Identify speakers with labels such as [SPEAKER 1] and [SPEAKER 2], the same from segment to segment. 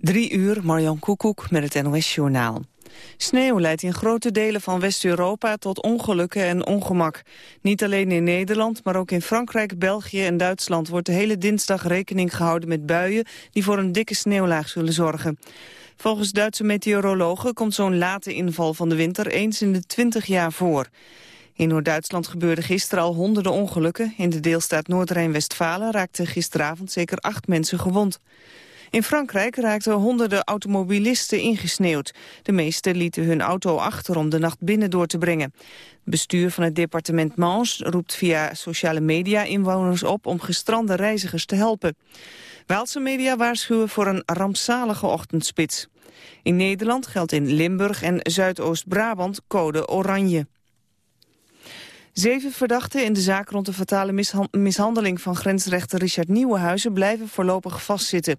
[SPEAKER 1] Drie uur, Marjan Koekoek met het NOS-journaal. Sneeuw leidt in grote delen van West-Europa tot ongelukken en ongemak. Niet alleen in Nederland, maar ook in Frankrijk, België en Duitsland... wordt de hele dinsdag rekening gehouden met buien... die voor een dikke sneeuwlaag zullen zorgen. Volgens Duitse meteorologen komt zo'n late inval van de winter... eens in de 20 jaar voor. In Noord-Duitsland gebeurden gisteren al honderden ongelukken. In de deelstaat Noord-Rijn-Westfalen raakten gisteravond zeker acht mensen gewond. In Frankrijk raakten honderden automobilisten ingesneeuwd. De meesten lieten hun auto achter om de nacht binnen door te brengen. Bestuur van het departement Manche roept via sociale media inwoners op om gestrande reizigers te helpen. Waalse media waarschuwen voor een rampzalige ochtendspits. In Nederland geldt in Limburg en Zuidoost-Brabant code oranje. Zeven verdachten in de zaak rond de fatale mishandeling van grensrechter Richard Nieuwenhuizen blijven voorlopig vastzitten.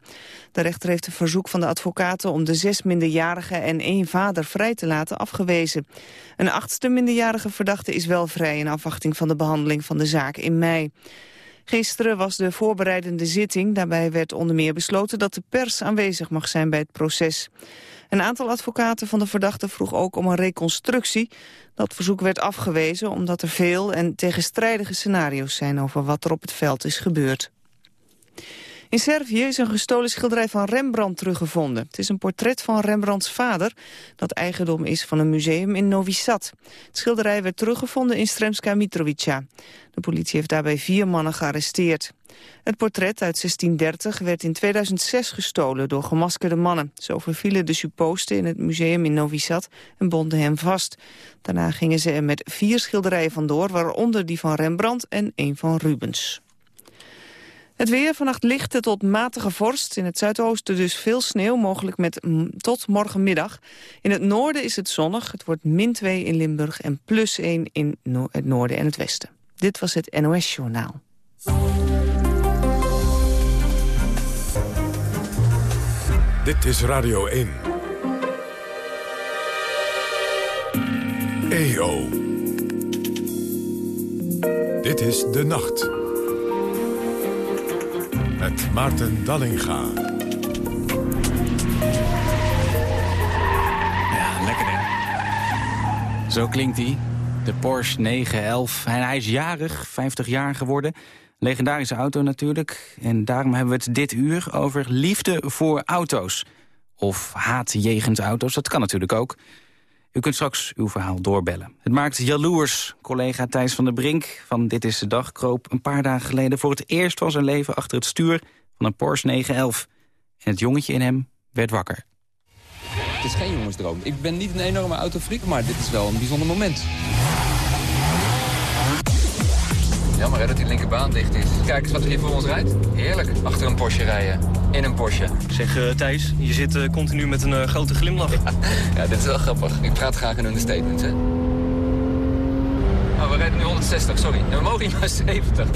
[SPEAKER 1] De rechter heeft een verzoek van de advocaten om de zes minderjarigen en één vader vrij te laten afgewezen. Een achtste minderjarige verdachte is wel vrij in afwachting van de behandeling van de zaak in mei. Gisteren was de voorbereidende zitting. Daarbij werd onder meer besloten dat de pers aanwezig mag zijn bij het proces. Een aantal advocaten van de verdachte vroeg ook om een reconstructie. Dat verzoek werd afgewezen omdat er veel en tegenstrijdige scenario's zijn over wat er op het veld is gebeurd. In Servië is een gestolen schilderij van Rembrandt teruggevonden. Het is een portret van Rembrandts vader, dat eigendom is van een museum in Novi Sad. Het schilderij werd teruggevonden in Sremska Mitrovica. De politie heeft daarbij vier mannen gearresteerd. Het portret uit 1630 werd in 2006 gestolen door gemaskerde mannen. Ze overvielen de supposten in het museum in Novi Sad en bonden hem vast. Daarna gingen ze er met vier schilderijen vandoor, waaronder die van Rembrandt en een van Rubens. Het weer, vannacht lichte tot matige vorst. In het zuidoosten dus veel sneeuw, mogelijk met tot morgenmiddag. In het noorden is het zonnig. Het wordt min 2 in Limburg en plus 1 in het noorden en het westen. Dit was het NOS Journaal.
[SPEAKER 2] Dit is Radio 1. EO. Dit is De Nacht met Maarten Dallinga.
[SPEAKER 3] Ja, lekker hè. Zo klinkt hij. De Porsche 911. En hij is jarig, 50 jaar geworden. Legendarische auto natuurlijk. En daarom hebben we het dit uur over liefde voor auto's. Of haat jegens auto's, dat kan natuurlijk ook. U kunt straks uw verhaal doorbellen. Het maakt jaloers. Collega Thijs van der Brink van Dit is de Dag kroop een paar dagen geleden... voor het eerst van zijn leven achter het stuur van een Porsche 911. En het jongetje in hem werd wakker.
[SPEAKER 4] Het is geen jongensdroom. Ik ben niet een enorme autofreak, maar dit is wel een bijzonder moment. Jammer hè, dat die linkerbaan dicht is. Kijk eens wat er hier voor ons rijdt. Heerlijk, achter een Porsche rijden. In een Porsche.
[SPEAKER 5] Zeg uh, Thijs, je zit uh, continu met een uh, grote glimlach.
[SPEAKER 4] Ja, dit is wel grappig. Ik praat graag in understatements, hè. Oh, we rijden nu 160, sorry. we mogen niet maar 70.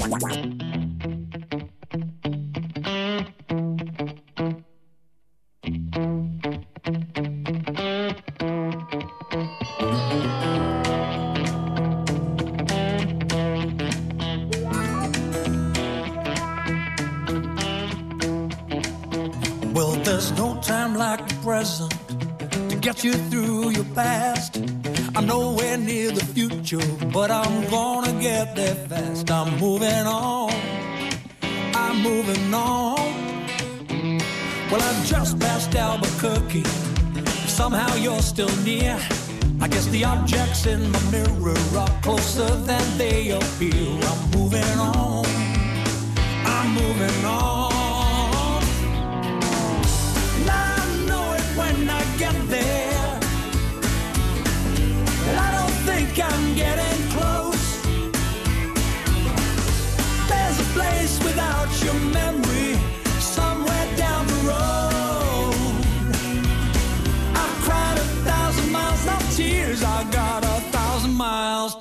[SPEAKER 6] You through your past. I'm nowhere near the future, but I'm gonna get there fast. I'm moving on, I'm moving on. Well, I've just passed Albuquerque. Somehow you're still near. I guess the objects in my mirror are closer than they appear. I'm moving on, I'm moving on.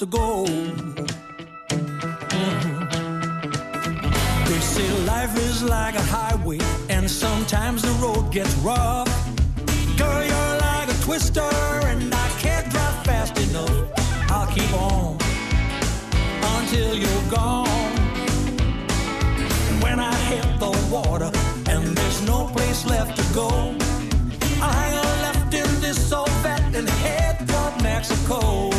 [SPEAKER 6] to go. Mm-hmm. They say life is like a highway, and sometimes the road gets rough. Girl, you're like a twister, and I can't drive fast enough. I'll keep on until you're gone. When I hit the water, and there's no place left to go, I'll hang a left in this old vet and head toward Mexico.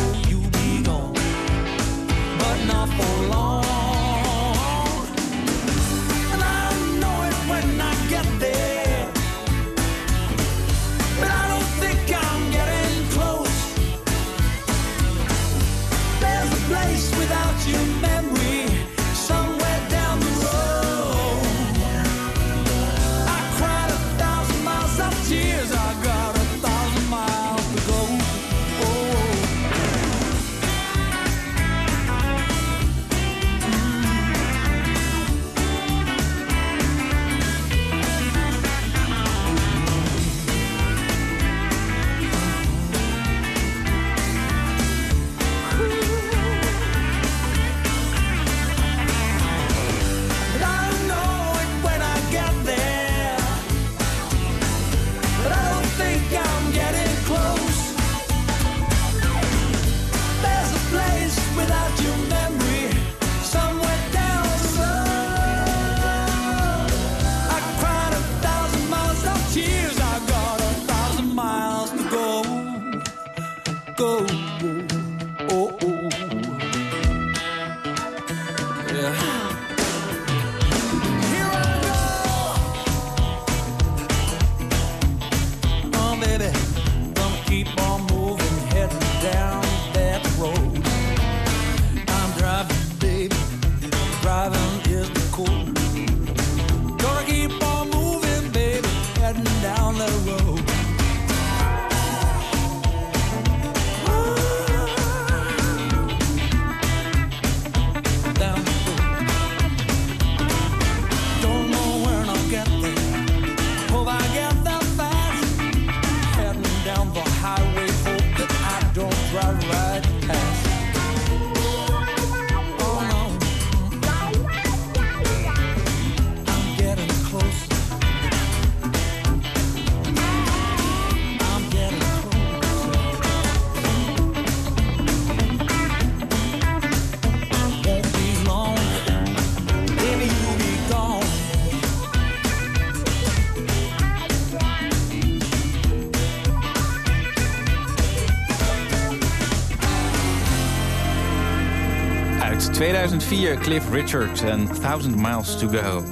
[SPEAKER 3] 2004, Cliff Richard en Thousand Miles to Go.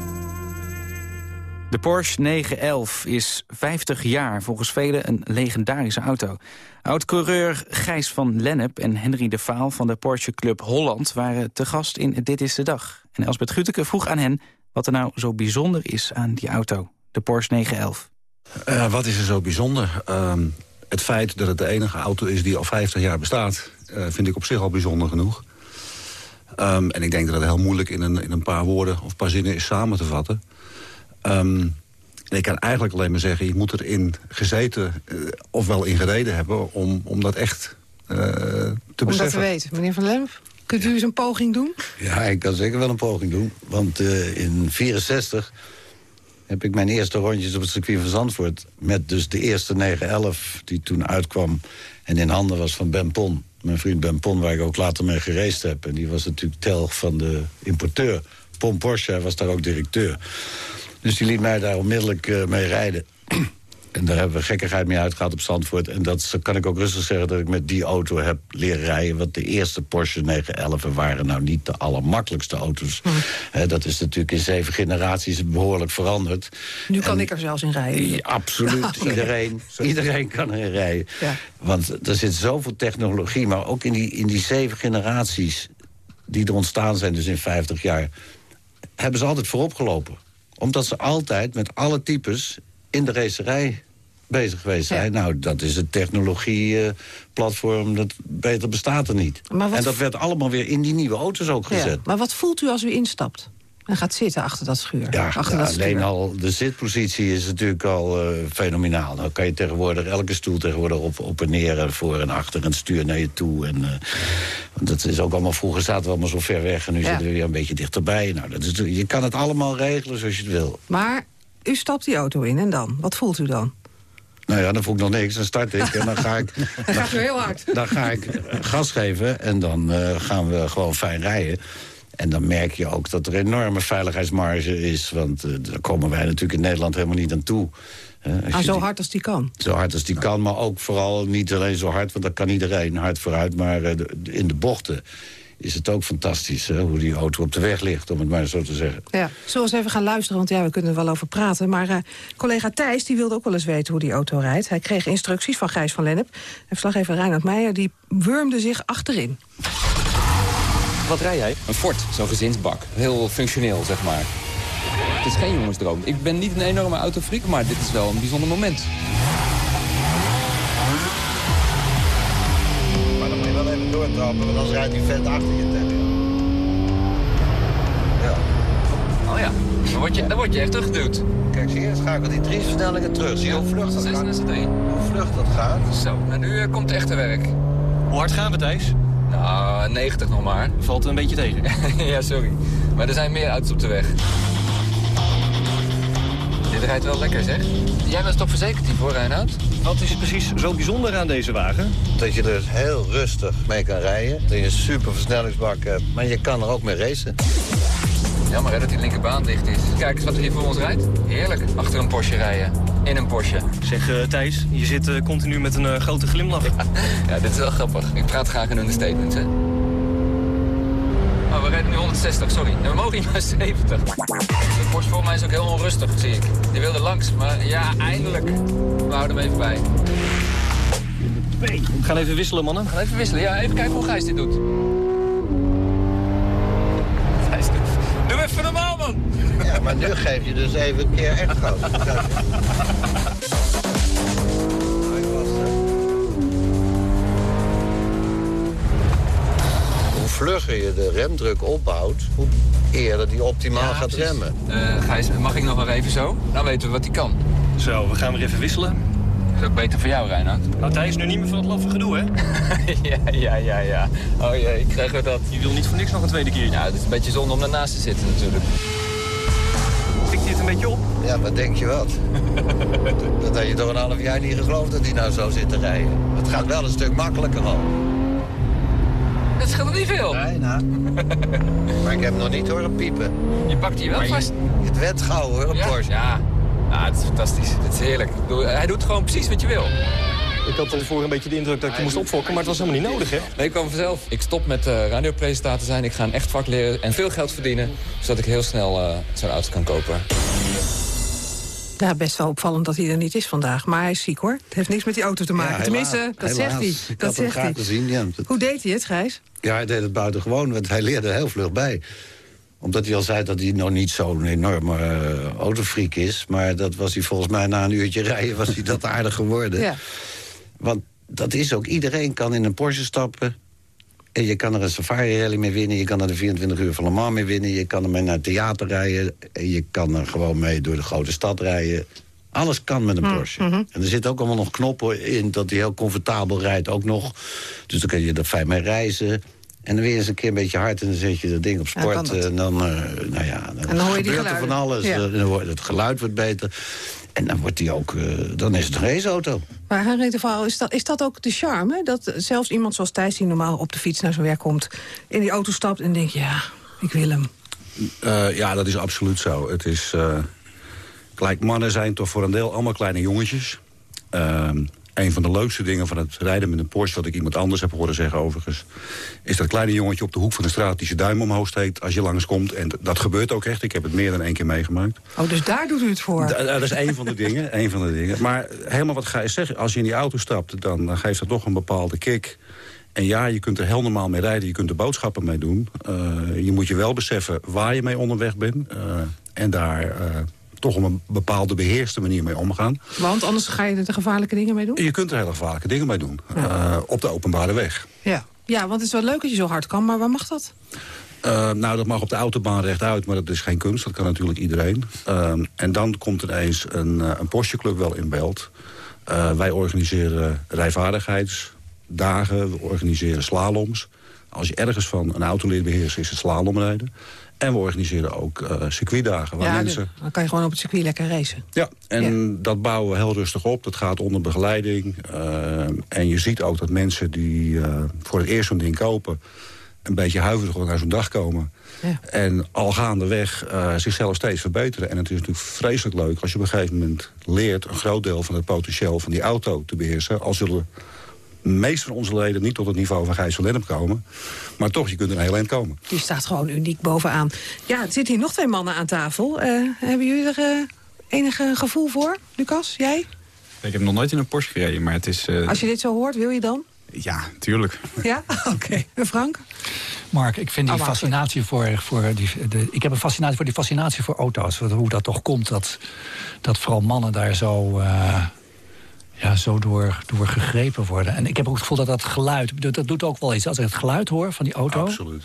[SPEAKER 3] De Porsche 911 is 50 jaar, volgens velen een legendarische auto. Oud-coureur Gijs van Lennep en Henry de Vaal van de Porsche Club Holland... waren te gast in Dit is de Dag. En Elsbeth Guteke vroeg aan hen wat er nou zo bijzonder is aan die auto, de Porsche 911.
[SPEAKER 7] Uh, wat is er zo bijzonder? Uh, het feit dat het de enige auto is die al 50 jaar bestaat... Uh, vind ik op zich al bijzonder genoeg. Um, en ik denk dat het heel moeilijk in een, in een paar woorden of paar zinnen is samen te vatten. Um, en ik kan eigenlijk alleen maar zeggen, je moet erin gezeten uh, of wel in gereden hebben om, om dat echt uh, te
[SPEAKER 8] om
[SPEAKER 7] beseffen.
[SPEAKER 8] Om dat te weten. Meneer Van Lemp, kunt u eens een poging doen?
[SPEAKER 9] Ja, ik kan zeker wel een poging doen. Want uh, in 64 heb ik mijn eerste rondjes op het circuit van Zandvoort... met dus de eerste 911 die toen uitkwam en in handen was van Ben Pon. Mijn vriend Ben Pon, waar ik ook later mee gereisd heb. En die was natuurlijk telg van de importeur. Pon Porsche was daar ook directeur. Dus die liet mij daar onmiddellijk uh, mee rijden. En daar hebben we gekkigheid mee uitgehaald op Zandvoort. En dat kan ik ook rustig zeggen dat ik met die auto heb leren rijden. Want de eerste Porsche 911 waren nou niet de allermakkelijkste auto's.
[SPEAKER 8] Hm.
[SPEAKER 9] He, dat is natuurlijk in zeven generaties behoorlijk veranderd.
[SPEAKER 8] Nu kan en, ik er zelfs in rijden.
[SPEAKER 9] Ja, absoluut. iedereen, iedereen kan erin rijden.
[SPEAKER 8] Ja.
[SPEAKER 9] Want er zit zoveel technologie. Maar ook in die, in die zeven generaties die er ontstaan zijn, dus in 50 jaar... hebben ze altijd voorop gelopen omdat ze altijd met alle types in de racerij bezig geweest zijn. Ja. Nou, dat is het technologieplatform, uh, dat beter bestaat er niet. En dat werd allemaal weer in die nieuwe auto's ook gezet.
[SPEAKER 8] Ja. Maar wat voelt u als u instapt? En gaat zitten achter dat schuur.
[SPEAKER 9] Ja,
[SPEAKER 8] achter
[SPEAKER 9] ja
[SPEAKER 8] dat
[SPEAKER 9] alleen al de zitpositie is natuurlijk al uh, fenomenaal. Dan kan je tegenwoordig elke stoel tegenwoordig op, op en neer, voor en achter en stuur naar je toe. En, uh, dat is ook allemaal vroeger zaten we allemaal zo ver weg en nu
[SPEAKER 8] Ja.
[SPEAKER 9] zitten we weer een beetje dichterbij. Nou, dat is, je kan het allemaal regelen zoals je het wil.
[SPEAKER 8] Maar u stapt die auto in en dan? Wat voelt u dan?
[SPEAKER 9] Nou ja, dan voel ik nog niks. Dan start ik en dan ga ik,
[SPEAKER 8] Dan gaat u heel hard.
[SPEAKER 9] dan ga ik gas geven en dan uh, gaan we gewoon fijn rijden. En dan merk je ook dat er een enorme veiligheidsmarge is. Want uh, daar komen wij natuurlijk in Nederland helemaal niet aan toe. Uh,
[SPEAKER 8] Ah, zo hard als die kan.
[SPEAKER 9] Zo hard als die kan, maar ook vooral niet alleen zo hard... want dat kan iedereen hard vooruit, maar in de bochten is het ook fantastisch... Hè, hoe die auto op de weg ligt, om het maar zo te zeggen.
[SPEAKER 8] Ja, zullen we eens even gaan luisteren, want ja, we kunnen er wel over praten. Maar uh, collega Thijs die wilde ook wel eens weten hoe die auto rijdt. Hij kreeg instructies van Gijs van Lennep. En verslaggever Reinhard Meijer die wurmde zich achterin.
[SPEAKER 5] Wat rij jij?
[SPEAKER 4] Een Ford, zo'n gezinsbak. Heel functioneel, zeg maar. Het is geen jongensdroom. Ik ben niet een enorme autofreak, maar dit is wel een bijzonder moment.
[SPEAKER 9] Doortrappen, want anders rijdt die vet achter je tegen. Ja.
[SPEAKER 4] Oh ja, dan word je, dan word je echt teruggeduwd.
[SPEAKER 9] Kijk, zie je, schakelt die drie versnellingen terug. Zie je hoe vlug dat
[SPEAKER 4] 6
[SPEAKER 9] gaat?
[SPEAKER 4] en 3.
[SPEAKER 9] Hoe vlug dat gaat?
[SPEAKER 4] Zo, nou nu eh, komt het echte werk.
[SPEAKER 5] Hoe hard gaan we, Thijs?
[SPEAKER 4] Nou, 90 nog maar.
[SPEAKER 5] Valt een beetje tegen.
[SPEAKER 4] ja, sorry. Maar er zijn meer auto's op de weg. Dit rijdt wel lekker, zeg. Jij bent toch verzekerd hiervoor, Reinoud?
[SPEAKER 5] Wat is precies zo bijzonder aan deze wagen?
[SPEAKER 9] Dat je er heel rustig mee kan rijden. Dat je een super versnellingsbak hebt. Maar je kan er ook mee racen.
[SPEAKER 4] Jammer hè, dat die linkerbaan dicht is. Kijk eens wat er hier voor ons rijdt. Heerlijk. Achter een Porsche rijden. In een Porsche.
[SPEAKER 5] Zeg uh, Thijs, je zit uh, continu met een uh, grote glimlach.
[SPEAKER 4] Ja, dit is wel grappig. Ik praat graag in understatements, hè. Rijden nu 160, sorry. We mogen niet maar 70. De Porsche voor mij is ook heel onrustig, zie ik. Die wilde langs, maar ja, eindelijk. We houden hem even bij.
[SPEAKER 5] We gaan even wisselen, mannen.
[SPEAKER 4] We gaan even wisselen. Ja, even kijken hoe Gijs dit doet. Gijs, doe, doe even normaal, man.
[SPEAKER 9] Ja, maar nu geef je dus even een keer echt gas. vlugger je de remdruk opbouwt, hoe eerder die optimaal
[SPEAKER 4] Ja,
[SPEAKER 9] gaat
[SPEAKER 4] precies.
[SPEAKER 9] remmen.
[SPEAKER 4] Eh, Gijs, mag ik nog wel even zo? Dan weten we wat hij kan.
[SPEAKER 5] Zo, we gaan weer even wisselen.
[SPEAKER 4] Dat is ook beter voor jou, Reinhard.
[SPEAKER 5] Nou, Thijs, nu niet meer van het laffe gedoe, hè?
[SPEAKER 4] ja, ja, ja, ja. Oh jee, krijgen we dat.
[SPEAKER 5] Je wil niet voor niks nog een tweede keertje.
[SPEAKER 4] Ja, het is een beetje zonde om daarnaast te zitten natuurlijk.
[SPEAKER 5] Pikt hij het een beetje op?
[SPEAKER 9] Ja, wat denk je wat? dat had je toch een half jaar niet geloofd dat hij nou zo zit te rijden. Het gaat wel een stuk makkelijker al.
[SPEAKER 4] Dat scheelt niet veel.
[SPEAKER 9] Nee, nou. maar ik heb hem nog niet horen piepen.
[SPEAKER 4] Je pakt hier wel
[SPEAKER 9] Maar je-
[SPEAKER 4] vast.
[SPEAKER 9] Het werd gauw hoor, een
[SPEAKER 4] Ja,
[SPEAKER 9] Porsche.
[SPEAKER 4] ja. ja, het is fantastisch. Het is heerlijk. Hij doet gewoon precies wat je wil.
[SPEAKER 5] Ik had al voor een beetje de indruk dat je moest opfokken, maar het was helemaal niet nodig, hè?
[SPEAKER 4] Nee, ik kwam vanzelf. Ik stop met uh, radiopresentator zijn. Ik ga een echt vak leren en veel geld verdienen. Zodat ik heel snel uh, zo'n auto kan kopen.
[SPEAKER 8] Ja, best wel opvallend dat hij er niet is vandaag. Maar hij is ziek, hoor. Het heeft niks met die auto te maken.
[SPEAKER 9] Ja,
[SPEAKER 8] Tenminste, dat
[SPEAKER 9] helaas.
[SPEAKER 8] zegt hij.
[SPEAKER 9] Ik
[SPEAKER 8] Dat
[SPEAKER 9] had hem
[SPEAKER 8] zegt hij.
[SPEAKER 9] graag gezien, ja.
[SPEAKER 8] Hoe deed hij het, Gijs?
[SPEAKER 9] Ja, hij deed het buitengewoon, want hij leerde er heel vlug bij. Omdat hij al zei dat hij nog niet zo'n enorme uh, autofreak is. Maar dat was hij volgens mij na een uurtje rijden, was hij dat aardig geworden.
[SPEAKER 8] Ja.
[SPEAKER 9] Want dat is ook, iedereen kan in een Porsche stappen... En je kan er een safari-rally mee winnen. Je kan er de 24 uur van Le Mans mee winnen. Je kan er mee naar het theater rijden. En je kan er gewoon mee door de grote stad rijden. Alles kan met een Porsche. En er zitten ook allemaal nog knoppen in dat hij heel comfortabel rijdt ook nog. Dus dan kun je er fijn mee reizen. En dan weer eens een keer een beetje hard en dan zet je dat ding op sport.
[SPEAKER 8] dat.
[SPEAKER 9] en dan, eh, nou ja, dan,
[SPEAKER 8] En dan hoor je die
[SPEAKER 9] gebeurt er van alles.
[SPEAKER 8] Ja.
[SPEAKER 9] Eh, het geluid wordt beter. En dan wordt hij ook, eh, dan is het een raceauto.
[SPEAKER 8] Maar de verhaal, is dat, is dat ook de charme? Dat zelfs iemand zoals Thijs, die normaal op de fiets naar zijn werk komt... in die auto stapt en denkt, ja, ik wil hem.
[SPEAKER 7] Eh, ja, dat is absoluut zo. Het is... eh, Gelijk, mannen zijn toch voor een deel allemaal kleine jongetjes. Een van de leukste dingen van het rijden met een Porsche... wat ik iemand anders heb horen zeggen overigens... is dat kleine jongetje op de hoek van de straat... die zijn duim omhoog steekt als je langskomt. En dat gebeurt ook echt. Ik heb het meer dan één keer meegemaakt.
[SPEAKER 8] Oh, dus daar doet u het voor.
[SPEAKER 7] Da- Dat is één van de dingen. één van de dingen. Maar helemaal wat ga je zeggen? Als je in die auto stapt, dan, dan geeft dat toch een bepaalde kick. En ja, je kunt er heel normaal mee rijden. Je kunt er boodschappen mee doen. Eh, je moet je wel beseffen waar je mee onderweg bent. eh, en daar eh, toch op een bepaalde beheerste manier mee omgaan.
[SPEAKER 8] Want anders ga je er de gevaarlijke dingen mee doen?
[SPEAKER 7] Je kunt er hele gevaarlijke dingen mee doen. eh, op de openbare weg.
[SPEAKER 8] Ja. Ja, want het is wel leuk dat je zo hard kan, maar waar mag dat?
[SPEAKER 7] Eh, nou, dat mag op de autobaan rechtuit, maar dat is geen kunst. Dat kan natuurlijk iedereen. Ehm, en dan komt ineens een, eh, een Porsche Club wel in beeld. Eh, wij organiseren rijvaardigheidsdagen. We organiseren slaloms. Als je ergens van een auto leert beheersen, is het slalomrijden. En we organiseren ook eh, circuitdagen. Waar
[SPEAKER 8] ja,
[SPEAKER 7] mensen...
[SPEAKER 8] dan kan je gewoon op het circuit lekker racen.
[SPEAKER 7] Ja, en dat bouwen we heel rustig op. Dat gaat onder begeleiding. Eh, en je ziet ook dat mensen die eh, voor het eerst zo'n ding kopen... een beetje huiverig naar zo'n dag komen.
[SPEAKER 8] Ja.
[SPEAKER 7] En al gaandeweg uh, zichzelf steeds verbeteren. En het is natuurlijk vreselijk leuk als je op een gegeven moment leert... een groot deel van het potentieel van die auto te beheersen. Al zullen de meeste van onze leden niet tot het niveau van Gijs van Lennep komen. Maar toch, je kunt er een heel eind komen.
[SPEAKER 8] Die staat gewoon uniek bovenaan. Ja, er zitten hier nog twee mannen aan tafel. Eh, hebben jullie er eh, enige gevoel voor, Lucas? Jij?
[SPEAKER 10] Ik heb nog nooit in een Porsche gereden, maar het is... eh,
[SPEAKER 8] Als je dit zo hoort, wil je dan?
[SPEAKER 10] Ja, tuurlijk.
[SPEAKER 8] Ja? Oké. En Frank?
[SPEAKER 11] Mark, ik vind die
[SPEAKER 8] Oh,
[SPEAKER 11] fascinatie voor, voor die, de, ik heb een fascinatie voor die fascinatie voor auto's. Hoe dat toch komt dat, dat vooral mannen daar zo, eh, ja, zo door, door gegrepen worden. En ik heb ook het gevoel dat dat geluid, dat, dat doet ook wel iets. Als ik het geluid hoor van die auto,
[SPEAKER 7] Absoluut.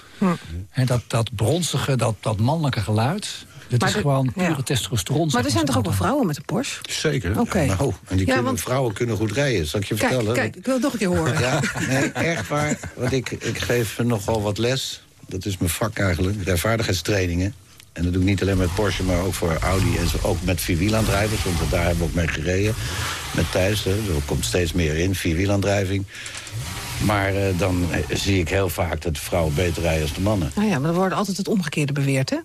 [SPEAKER 11] hè, dat, dat bronstige, dat, dat mannelijke geluid, dat
[SPEAKER 8] Maar
[SPEAKER 11] is
[SPEAKER 8] de-
[SPEAKER 11] gewoon
[SPEAKER 8] ja.
[SPEAKER 11] pure testosteron.
[SPEAKER 8] Maar er zijn toch ook wel vrouwen met een Porsche?
[SPEAKER 7] Zeker.
[SPEAKER 8] Oké.
[SPEAKER 9] Nou, en die
[SPEAKER 8] Ja,
[SPEAKER 9] kunnen,
[SPEAKER 8] want-
[SPEAKER 9] vrouwen kunnen goed rijden, zal ik je
[SPEAKER 8] Kijk,
[SPEAKER 9] vertellen.
[SPEAKER 8] kijk, ik wil het nog een keer horen.
[SPEAKER 9] Ja, nee, echt waar. Want ik, ik geef nogal wat les. Dat is mijn vak eigenlijk. Rijvaardigheidstrainingen. En dat doe ik niet alleen met Porsche, maar ook voor Audi. En zo, ook met vierwielaandrijvers, want daar hebben we ook mee gereden. Met Thijs, hè. er komt steeds meer in, vierwielaandrijving. Maar eh, dan eh, zie ik heel vaak dat de vrouwen beter rijden als de mannen.
[SPEAKER 8] Nou ja, maar er wordt altijd het omgekeerde beweerd, hè?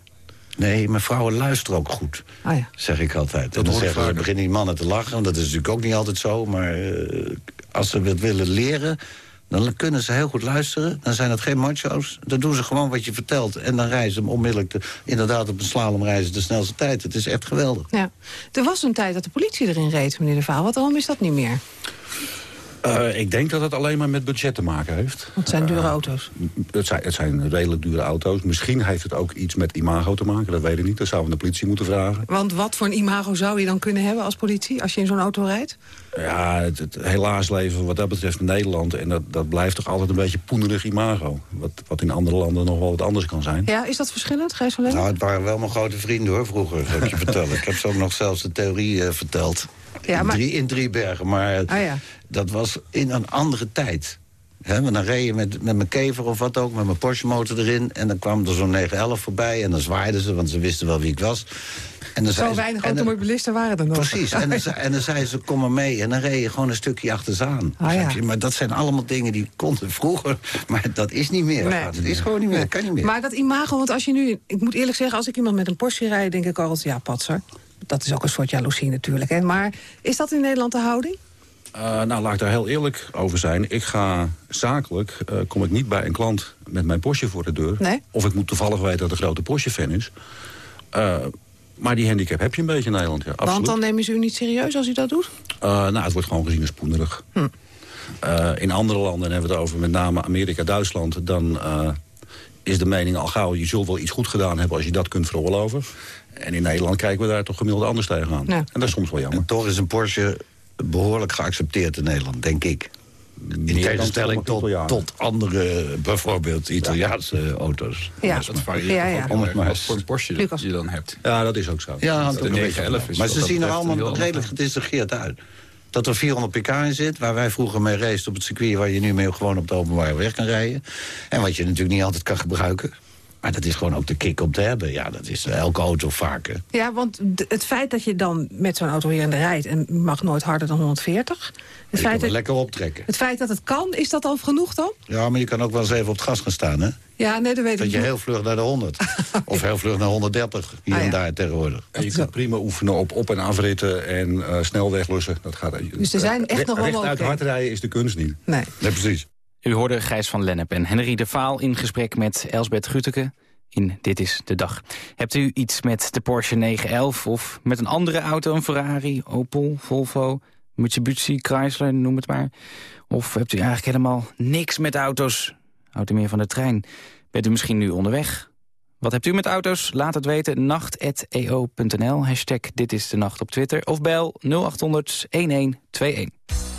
[SPEAKER 9] Nee, maar vrouwen luisteren ook goed,
[SPEAKER 8] Ah ja.
[SPEAKER 9] zeg ik altijd.
[SPEAKER 7] Dat
[SPEAKER 9] en dan zeggen,
[SPEAKER 7] vaker.
[SPEAKER 9] beginnen die mannen te lachen. want Dat is natuurlijk ook niet altijd zo. Maar eh, als ze het willen leren, dan kunnen ze heel goed luisteren. Dan zijn het geen macho's. Dan doen ze gewoon wat je vertelt. En dan rijden ze onmiddellijk, de, inderdaad op een slalom reizen de snelste tijd. Het is echt geweldig.
[SPEAKER 8] ja. Er was een tijd dat de politie erin reed, meneer De Vaal. Wat, waarom is dat niet meer?
[SPEAKER 7] Eh, ik denk dat het alleen maar met budget te maken heeft.
[SPEAKER 8] Want het zijn dure auto's.
[SPEAKER 7] Het zijn, het zijn redelijk dure auto's. Misschien heeft het ook iets met imago te maken. Dat weet ik niet. Dat zouden we de politie moeten vragen.
[SPEAKER 8] Want wat voor een imago zou je dan kunnen hebben als politie... als je in zo'n auto rijdt?
[SPEAKER 7] Ja, het, het helaas leven we wat dat betreft in Nederland. En dat, dat blijft toch altijd een beetje poenerig imago. Wat, wat in andere landen nog wel wat anders kan zijn.
[SPEAKER 8] Ja, is dat verschillend, Gijs van Lennep?
[SPEAKER 9] Nou, het waren wel mijn grote vrienden hoor, vroeger, zou ik je vertellen. Ik heb ze ook nog zelfs de theorie eh, verteld.
[SPEAKER 8] Ja,
[SPEAKER 9] in, drie, in Driebergen, maar
[SPEAKER 8] Ah, ja.
[SPEAKER 9] dat was in een andere tijd. Want dan reed je met, met mijn kever of wat ook, met mijn Porsche motor erin... en dan kwam er zo'n 911 voorbij en dan zwaaiden ze... want ze wisten wel wie ik was. En dan zei
[SPEAKER 8] Zo
[SPEAKER 9] ze-
[SPEAKER 8] weinig
[SPEAKER 9] dan-
[SPEAKER 8] automobilisten waren er nog.
[SPEAKER 9] Precies, en dan, en dan zei ze, kom maar mee. En dan reed je gewoon een stukje achter ze aan.
[SPEAKER 8] Ah, ja.
[SPEAKER 9] Maar dat zijn allemaal dingen die konden vroeger. Maar dat is niet meer.
[SPEAKER 8] Nee.
[SPEAKER 9] Dat is gewoon niet meer, dat kan niet meer.
[SPEAKER 8] Maar dat imago, want als je nu... Ik moet eerlijk zeggen, als ik iemand met een Porsche rijd... denk ik altijd, ja, patser. Dat is ook een soort jaloezie natuurlijk. Hè. Maar is dat in Nederland de houding?
[SPEAKER 7] Uh, nou, laat ik daar heel eerlijk over zijn. Ik ga zakelijk, uh, kom ik niet bij een klant met mijn Porsche voor de deur.
[SPEAKER 8] Nee?
[SPEAKER 7] Of ik moet toevallig weten dat een grote Porsche-fan is. Uh, maar die handicap heb je een beetje in Nederland, ja, absoluut.
[SPEAKER 8] Want dan nemen ze u niet serieus als u dat doet?
[SPEAKER 7] nou, het wordt gewoon gezien als poenerig.
[SPEAKER 8] Hm.
[SPEAKER 7] in andere landen, en hebben we het over met name Amerika, Duitsland... dan is de mening al gauw, je zult wel iets goed gedaan hebben... als je dat kunt veroorloven. En in Nederland kijken we daar toch gemiddeld anders tegenaan.
[SPEAKER 8] Ja.
[SPEAKER 7] En dat is soms wel jammer.
[SPEAKER 9] En toch is een Porsche behoorlijk geaccepteerd in Nederland, denk ik. In tegenstelling tot, tot andere, bijvoorbeeld Italiaanse auto's.
[SPEAKER 8] Ja,
[SPEAKER 10] dat varieert
[SPEAKER 8] ja, ja.
[SPEAKER 10] om het maar wat voor een Porsche
[SPEAKER 8] Lucas.
[SPEAKER 10] je dan hebt.
[SPEAKER 7] Ja, dat is ook zo.
[SPEAKER 9] Ja, hangt
[SPEAKER 10] de
[SPEAKER 9] ook een beetje
[SPEAKER 10] 911
[SPEAKER 9] vanaf.
[SPEAKER 10] is
[SPEAKER 9] Maar ze
[SPEAKER 10] dat
[SPEAKER 9] zien er allemaal
[SPEAKER 10] heel
[SPEAKER 9] redelijk gedistingeerd uit. Dat er 400 pk in zit, waar wij vroeger mee raced op het circuit... waar je nu mee gewoon op de openbare weg kan rijden. En wat je natuurlijk niet altijd kan gebruiken. Maar dat is gewoon ook de kick om te hebben. Ja, dat is elke auto vaker.
[SPEAKER 8] Ja, want het feit dat je dan met zo'n auto hier in de rijdt... en mag nooit harder dan 140... Het
[SPEAKER 9] Je
[SPEAKER 8] feit, dat,
[SPEAKER 9] lekker optrekken.
[SPEAKER 8] het feit dat het kan, is dat al genoeg dan?
[SPEAKER 9] Ja, maar je kan ook wel eens even op het gas gaan staan, hè?
[SPEAKER 8] Ja, nee, dat weet
[SPEAKER 9] Dat
[SPEAKER 8] ik
[SPEAKER 9] je
[SPEAKER 8] niet.
[SPEAKER 9] heel vlug naar de 100. Of heel vlug naar 130, hier
[SPEAKER 8] Ah,
[SPEAKER 9] en
[SPEAKER 8] ja.
[SPEAKER 9] daar tegenwoordig.
[SPEAKER 7] En je kunt prima oefenen op op- en afritten en uh, snelweglussen. Dat gaat,
[SPEAKER 8] Dus er zijn echt nog wel
[SPEAKER 7] Recht uit hard rijden is de kunst niet.
[SPEAKER 8] Nee.
[SPEAKER 9] Nee, precies.
[SPEAKER 3] U hoorde Gijs van Lennep en Henry de Vaal in gesprek met Elsbeth Grütke in Dit is de Dag. Hebt u iets met de Porsche 911 of met een andere auto, een Ferrari, Opel, Volvo, Mitsubishi, Chrysler, noem het maar. Of hebt u eigenlijk helemaal niks met auto's? Houdt u meer van de trein? Bent u misschien nu onderweg? Wat hebt u met auto's? Laat het weten. Nacht.eo.nl. Hashtag Dit is de Nacht op Twitter. Of bel 0800 1121.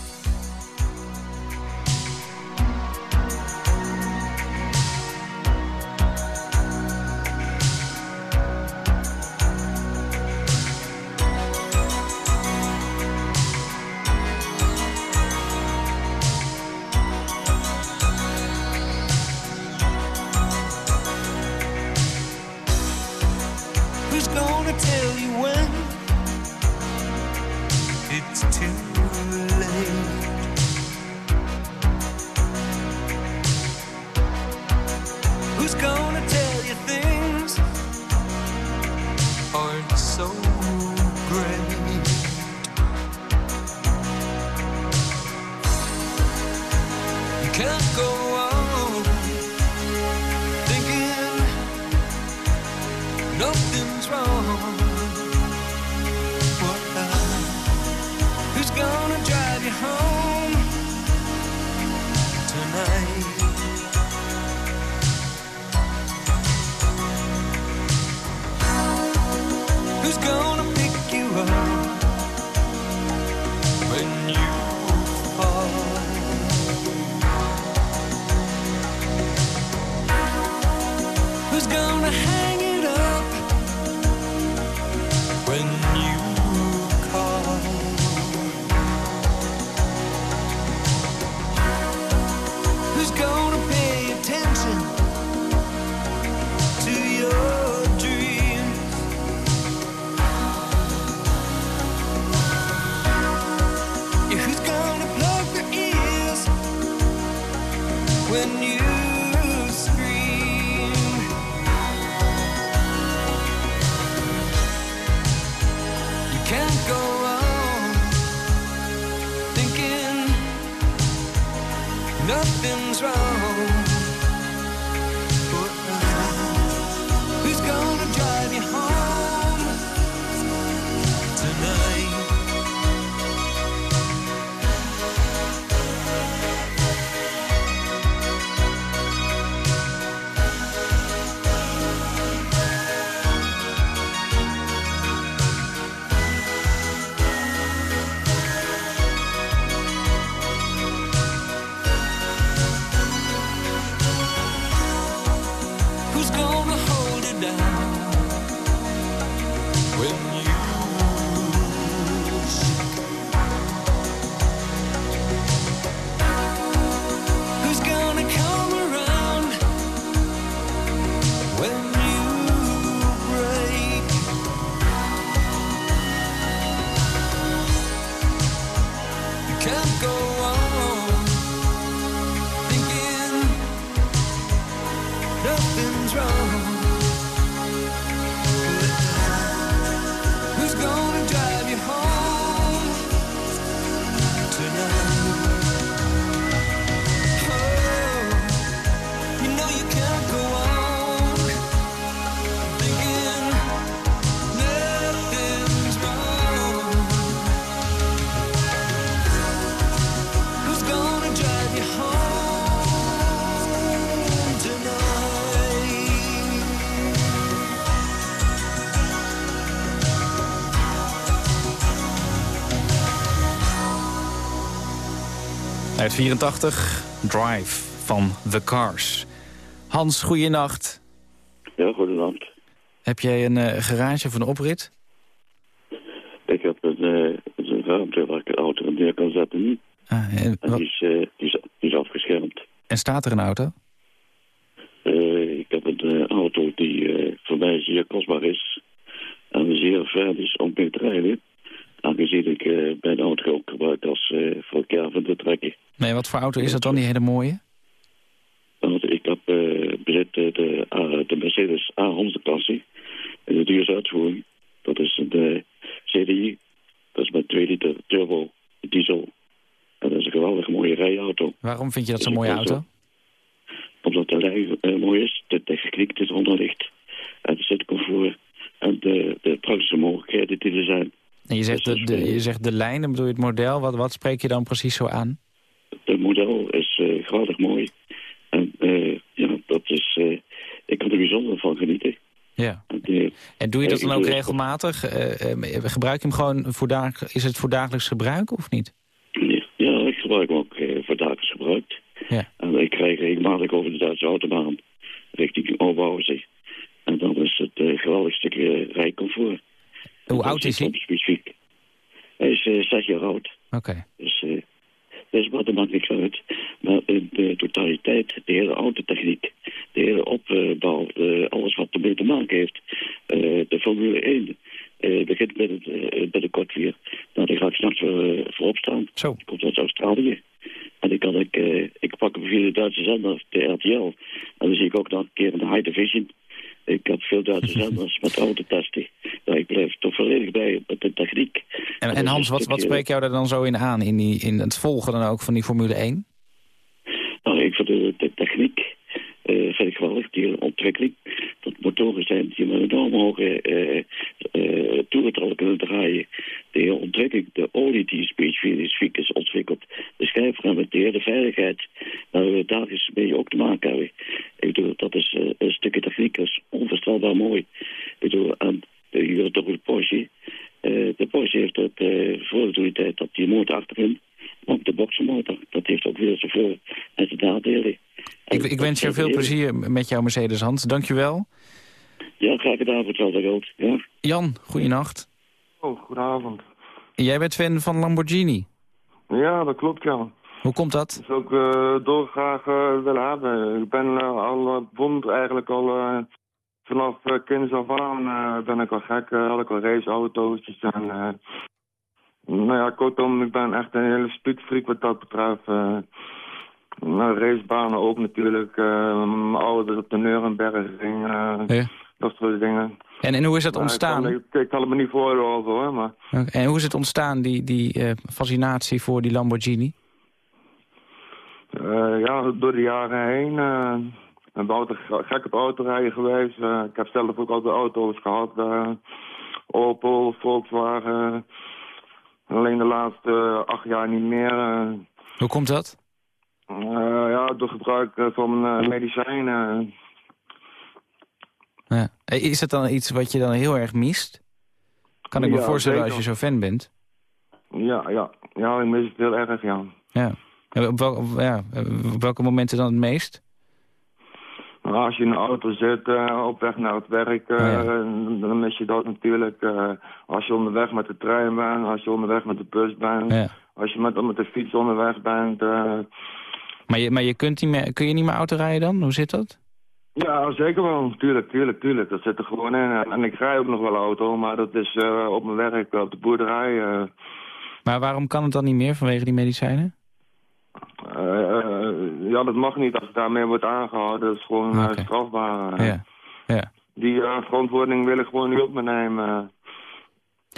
[SPEAKER 6] gonna
[SPEAKER 3] hang 84 Drive van The Cars. Hans, goeienacht.
[SPEAKER 12] Ja, goedenacht.
[SPEAKER 3] Heb jij een eh, garage of een oprit?
[SPEAKER 12] Ik heb een, uh, ruimte waar ik de auto neer kan zetten.
[SPEAKER 3] Ah, en,
[SPEAKER 12] eh, die, is, die, is, is, afgeschermd.
[SPEAKER 3] En staat er een auto?
[SPEAKER 12] ik heb een auto die voor mij zeer kostbaar is. En zeer ver is om mee te rijden. Aangezien ik mijn auto ook gebruik als uh, voor caravan te trekken.
[SPEAKER 3] Nee, wat voor auto is dat dan, die hele mooie?
[SPEAKER 12] Want ik heb uh, bezit de, de, de Mercedes A100 klasse. In de duurste uitvoering. Dat is de CDI. Dat is met 2 liter turbo diesel. En dat is een geweldig mooie rijauto.
[SPEAKER 3] Waarom vind je dat zo'n mooie auto?
[SPEAKER 12] Omdat de uh, mooi is, de techniek die eronder ligt. En het zitcomfort. En de, de praktische mogelijkheden die er zijn.
[SPEAKER 3] En je zegt, de, de, je zegt de lijnen, bedoel je het model? Wat, wat spreek je dan precies zo aan?
[SPEAKER 12] Het model is uh, geweldig mooi. En uh, ja, dat is... Uh, ik kan er bijzonder van genieten.
[SPEAKER 3] Ja. En, en doe je dat dan ook regelmatig? gebruik je hem gewoon voor dagelijks... Is het voor dagelijks gebruik of niet?
[SPEAKER 12] Ja, ik gebruik hem ook voor dagelijks gebruik.
[SPEAKER 3] Ja.
[SPEAKER 12] En ik krijg regelmatig over de Duitse autobaan richting Oberhausen. En dan is het geweldig stukje rijcomfort.
[SPEAKER 3] Hoe oud is hij?
[SPEAKER 12] Uh, zes jaar oud.
[SPEAKER 3] Oké. Okay.
[SPEAKER 12] Dus, dus maar dat maakt niks uit. Maar in de totaliteit, de hele autotechniek, de hele opbouw, alles wat ermee te maken heeft. de Formule 1 begint met het, binnenkort weer. Nou, daar ga ik straks voor, voor opstaan.
[SPEAKER 3] Zo.
[SPEAKER 12] Ik kom uit Australië. En dan kan ik, ik pak via de Duitse zender, de RTL. En dan zie ik ook nog een keer een high division. Ik heb veel Duitse zenders met autotesten. Nou, ik blijf toch volledig bij met de techniek.
[SPEAKER 3] En, en Hans, wat, wat spreekt jou daar dan zo in aan, in, die, in het volgen dan ook van die Formule 1?
[SPEAKER 12] Nou, ik vind de, de techniek uh, vind ik geweldig, die ontwikkeling. Dat motoren zijn die met een enorm hoge uh, uh, toerentallen kunnen draaien. De hele ontwikkeling, de olie die specifiek is ontwikkeld. De schijfremmen, de hele veiligheid. Waar we daar eens mee ook te maken hebben. Ik bedoel, dat is een stukje techniek, dat is onvoorstelbaar mooi. Ik bedoel, toch de Porsche. De Porsche heeft het voordeel dat die motor achterin ook de boxenmotor. Dat heeft ook weer zoveel en zijn nadelen.
[SPEAKER 3] Ik, ik wens je veel plezier met jouw Mercedes, Hans. Dank je wel.
[SPEAKER 12] Ja, graag gedaan voor hetzelfde geld. Ja.
[SPEAKER 3] Jan, goeienacht.
[SPEAKER 13] Oh, goedenavond.
[SPEAKER 3] Jij bent fan van Lamborghini?
[SPEAKER 13] Ja, dat klopt, ja.
[SPEAKER 3] Hoe komt dat?
[SPEAKER 13] Dat is ook uh, doorgraag uh, willen hebben. Ik ben uh, al bond eigenlijk al vanaf kinds af aan ben ik al gek. had ik al raceauto's en nou ja, kortom, ik ben echt een hele speedfreak wat dat betreft. Uh, nou, racebanen ook natuurlijk. Mijn ouders op de Nuremberg-ring. Uh,
[SPEAKER 3] ja.
[SPEAKER 13] Dat soort dingen.
[SPEAKER 3] En, en hoe is dat ontstaan?
[SPEAKER 13] Ja, ik, kan, ik, kan het me niet voorstellen hoor. Maar...
[SPEAKER 3] Okay. En hoe is het ontstaan, die, die fascinatie voor die Lamborghini?
[SPEAKER 13] ja, door de jaren heen. Ik ben altijd gek op autorijden geweest. ik heb zelf ook altijd auto's gehad. Opel, Volkswagen... Alleen de laatste acht jaar niet meer. Uh,
[SPEAKER 3] Hoe komt dat?
[SPEAKER 13] Ja, door gebruik van medicijnen.
[SPEAKER 3] Ja. Is het dan iets wat je dan heel erg mist? Kan ik me
[SPEAKER 13] ja,
[SPEAKER 3] voorstellen als je zo fan bent?
[SPEAKER 13] Ja, ja. ja, ik mis het heel erg, ja.
[SPEAKER 3] Ja. Op, ja. op welke momenten dan het meest?
[SPEAKER 13] Nou, als je in een auto zit uh, op weg naar het werk, uh, ja. dan mis je dat natuurlijk. Uh, als je onderweg met de trein bent, als je onderweg met de bus bent,
[SPEAKER 3] ja.
[SPEAKER 13] als je met, met de fiets onderweg bent.
[SPEAKER 3] maar je, maar je kunt niet meer, kun je niet meer auto rijden dan? Hoe zit dat?
[SPEAKER 13] Ja, zeker wel. Tuurlijk, tuurlijk, tuurlijk. Dat zit er gewoon in. En ik rij ook nog wel auto, maar dat is op mijn werk, op de boerderij.
[SPEAKER 3] Maar waarom kan het dan niet meer vanwege die medicijnen?
[SPEAKER 13] Uh, ja, dat mag niet als het daarmee wordt aangehouden. Dat is gewoon okay. strafbaar.
[SPEAKER 3] Ja. ja.
[SPEAKER 13] Die verantwoording wil ik gewoon niet op me nemen.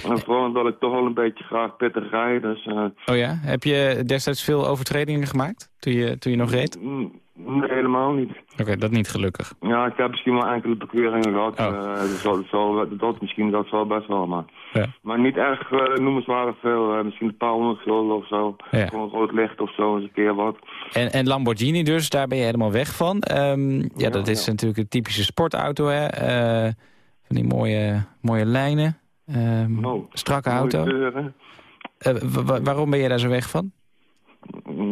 [SPEAKER 13] En vooral omdat ik toch wel een beetje graag pittig rijd. Dus,
[SPEAKER 3] oh ja? Heb je destijds veel overtredingen gemaakt toen je, toen je nog reed?
[SPEAKER 13] Nee, helemaal niet.
[SPEAKER 3] Oké, okay, dat niet gelukkig.
[SPEAKER 13] Ja, ik heb misschien wel enkele bekeuringen gehad.
[SPEAKER 3] Oh.
[SPEAKER 13] Uh, dat, zal, dat, zal, dat, misschien, dat zal best wel, maar...
[SPEAKER 3] Ja.
[SPEAKER 13] Maar niet erg uh, noemenswaardig veel. Uh, misschien een paar honderd gulden of zo.
[SPEAKER 3] Ja.
[SPEAKER 13] Gewoon rood licht of zo, eens een keer wat.
[SPEAKER 3] En, en Lamborghini dus, daar ben je helemaal weg van. Um, ja, ja, dat is natuurlijk een typische sportauto, hè. van die mooie, mooie lijnen. Um, strakke auto. waarom ben je daar zo weg van?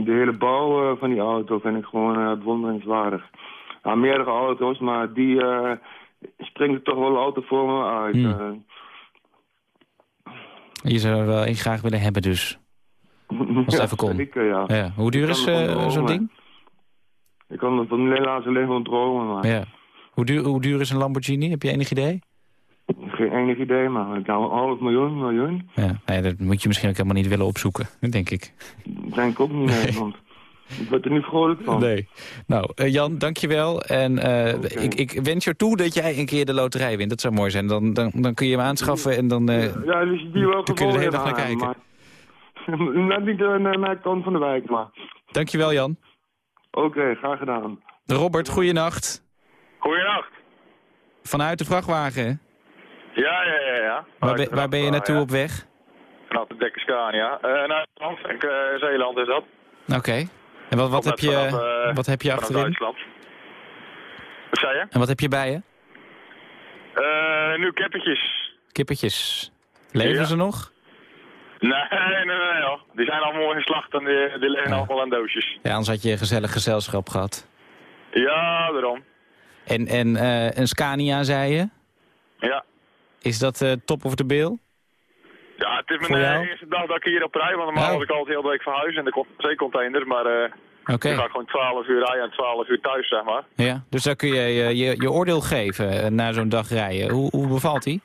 [SPEAKER 13] de hele bouw eh, van die auto vind ik gewoon uh, bewonderingswaardig. Ja, meerdere auto's, maar die springt er toch wel altijd voor me uit.
[SPEAKER 3] Hmm. Je zou er wel één graag willen hebben dus. Als het even kon.
[SPEAKER 13] Zeker, ja.
[SPEAKER 3] ja. Hoe duur is zo'n ding?
[SPEAKER 13] Ik kan het van helaas alleen van dromen, maar...
[SPEAKER 3] Ja. Hoe duur, hoe duur is een Lamborghini? Heb je enig idee?
[SPEAKER 13] Geen enig idee, maar ik een half miljoen, miljoen.
[SPEAKER 3] Ja, nee, dat moet je misschien ook helemaal niet willen opzoeken, denk ik.
[SPEAKER 13] Denk ik ook niet, nee, want ik word er niet vrolijk van.
[SPEAKER 3] Nee. Nou, uh, Jan, dankjewel. En uh, okay. ik, ik wens je toe dat jij een keer de loterij wint. Dat zou mooi zijn. Dan, dan, dan kun je hem aanschaffen en dan, uh,
[SPEAKER 13] ja, dus die wel
[SPEAKER 3] dan kun je er de hele dag naar kijken.
[SPEAKER 13] Maar, net niet naar, naar de kant van de wijk, maar...
[SPEAKER 3] Dankjewel, Jan.
[SPEAKER 13] Oké, okay, graag gedaan.
[SPEAKER 3] Robert, goeienacht.
[SPEAKER 14] Goeienacht.
[SPEAKER 3] Vanuit de vrachtwagen,
[SPEAKER 14] ja, ja, ja. ja.
[SPEAKER 3] Waar, ben, waar ben je naartoe
[SPEAKER 14] ja.
[SPEAKER 3] op weg?
[SPEAKER 14] Vanaf de Dekker Scania. Uh, naar Frankrijk, uh, Zeeland is dat.
[SPEAKER 3] Oké. Okay. En wat, wat, heb je, vanaf, uh, wat heb je achterin?
[SPEAKER 14] Duitsland. Wat zei je?
[SPEAKER 3] En wat heb je bij je?
[SPEAKER 14] nu kippetjes.
[SPEAKER 3] Kippetjes. Leven
[SPEAKER 14] ja.
[SPEAKER 3] ze nog?
[SPEAKER 14] Nee, nee, nee. Die zijn al mooi geslacht en die, die liggen allemaal aan doosjes.
[SPEAKER 3] Ja, anders had je een gezellig gezelschap gehad.
[SPEAKER 14] Ja, daarom.
[SPEAKER 3] En, en een Scania, zei je?
[SPEAKER 14] Ja.
[SPEAKER 3] Is dat uh, top of the bill?
[SPEAKER 14] Ja, het is mijn uh, eerste dag dat ik hier op rij. Want normaal
[SPEAKER 3] Oh.
[SPEAKER 14] was ik altijd heel de week verhuizen in de zeecontainers. Maar uh,
[SPEAKER 3] okay.
[SPEAKER 14] nu ga ik gewoon 12 uur rijden en 12 uur thuis, zeg maar.
[SPEAKER 3] Ja, dus daar kun je je, je, oordeel geven na zo'n dag rijden. Hoe, hoe bevalt die?